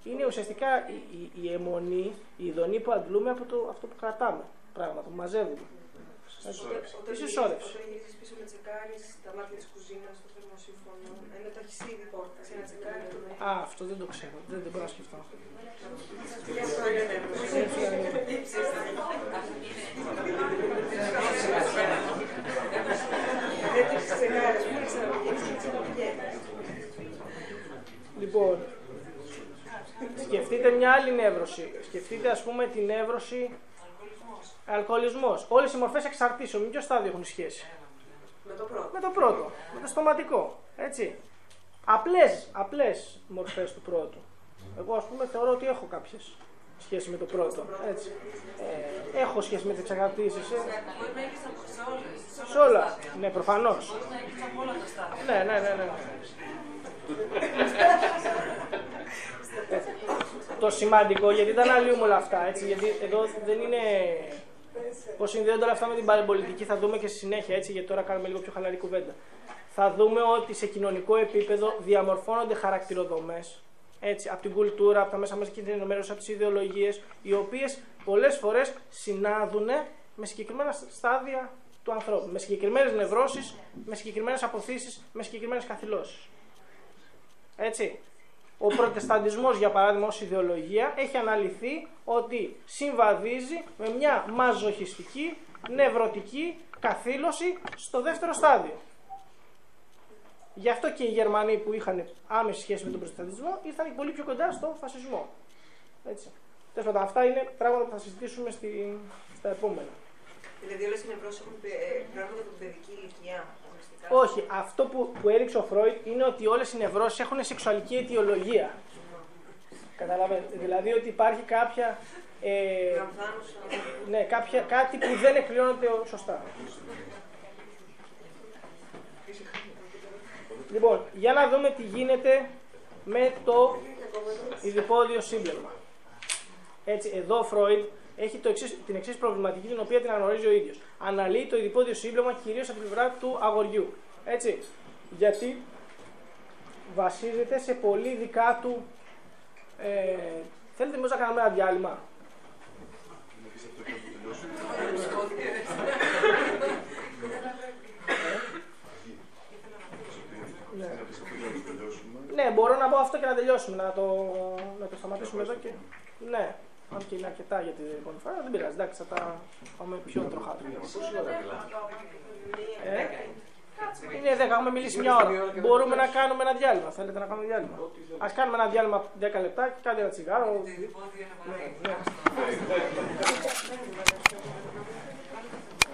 Είναι ουσιαστικά η, η, η αιμονή, η ειδονή που αντλούμε από το, αυτό που κρατάμε. Πράγματα που μαζεύουμε. Όταν- όταν Η γυρίζεις- συσσόρευση. Όταν γυρίζεις πίσω με τσεκάρει τα μάτια τη κουζίνα στο θερμοσύμφωνο, ενώ το έχει ήδη πόρτα, σε ένα τσεκάρι. Α, αυτό δεν το ξέρω. Δεν, δεν μπορώ να σκεφτώ. Και αυτό είναι νεύρο. Δεν Λοιπόν, σκεφτείτε μια άλλη νεύρωση. Σκεφτείτε ας πούμε την νεύρωση αλκοολισμός. Όλες οι μορφές εξαρτήσεων. Με ποιο στάδιο έχουν σχέση. Με το πρώτο. Με το πρώτο, με το στοματικό. Έτσι. Απλές, απλές μορφές του πρώτου. Εγώ ας πούμε θεωρώ ότι έχω κάποιες σχέση με το πρώτο. Έτσι. Ε, έχω σχέση με τις εξαρτήσεις. Ε. Σε όλα. Ναι, προφανώς. Ναι, ναι, ναι, ναι. Ε, το σημαντικό, γιατί δεν αναλύουμε όλα αυτά, έτσι, γιατί εδώ δεν είναι... Πώς συνδέονται όλα αυτά με την παρεμπολιτική θα δούμε και στη συνέχεια, έτσι, γιατί τώρα κάνουμε λίγο πιο χαλαρή κουβέντα. Θα δούμε ότι σε κοινωνικό επίπεδο διαμορφώνονται χαρακτηροδομές, έτσι, από την κουλτούρα, από τα μέσα μαζικής ενημέρωση, από τις ιδεολογίες, οι οποίες πολλές φορές συνάδουν με συγκεκριμένα στάδια του ανθρώπου, με συγκεκριμένες νευρώσεις, με συγκεκριμένες αποθήσεις, με συγκεκριμένες καθυλώσεις. Έτσι. Ο προτεσταντισμός, για παράδειγμα, ως ιδεολογία, έχει αναλυθεί ότι συμβαδίζει με μια μαζοχιστική, νευρωτική καθήλωση στο δεύτερο στάδιο. Γι' αυτό και οι Γερμανοί που είχαν άμεση σχέση με τον προτεσταντισμό ήρθαν πολύ πιο κοντά στο φασισμό. Έτσι. Τέλος πάντων, αυτά είναι πράγματα που θα συζητήσουμε στη, στα επόμενα. Δηλαδή όλες οι νευρώσεις έχουν ε, πράγματα από την παιδική ηλικία. Ουσιαστικά. Όχι, αυτό που, που έριξε ο Φρόιτ είναι ότι όλες οι νευρώσεις έχουν σεξουαλική αιτιολογία. Καταλαβαίνετε. Δηλαδή ότι υπάρχει κάποια, ε, Λαμβάνουσα. ναι, κάποια, κάτι που δεν εκπληρώνεται σωστά. Λοιπόν, για να δούμε τι γίνεται με το ειδipόδιο σύμπλεγμα. Έτσι, εδώ ο Φρόιντ έχει το εξής, την εξής προβληματική την οποία την αναγνωρίζει ο ίδιος. Αναλύει το ειδipόδιο σύμπλεγμα κυρίως από την πλευρά του αγοριού. Έτσι, γιατί βασίζεται σε πολύ δικά του... Ε, θέλετε μήπως να κάνουμε ένα διάλειμμα; Ναι. Ναι, μπορώ να πω αυτό και να τελειώσουμε, να το, να το σταματήσουμε εδώ και... Ναι, αν και είναι αρκετά για την επόμενη φορά, δεν πειράζει, εντάξει, θα τα πάμε πιο τροχά. Ε, είναι 10, έχουμε μιλήσει μια ώρα. Μπορούμε να κάνουμε ένα διάλειμμα. Θέλετε να κάνουμε διάλειμμα; Α κάνουμε ένα διάλειμμα 10 λεπτά και κάντε ένα τσιγάρο. Ναι, ναι.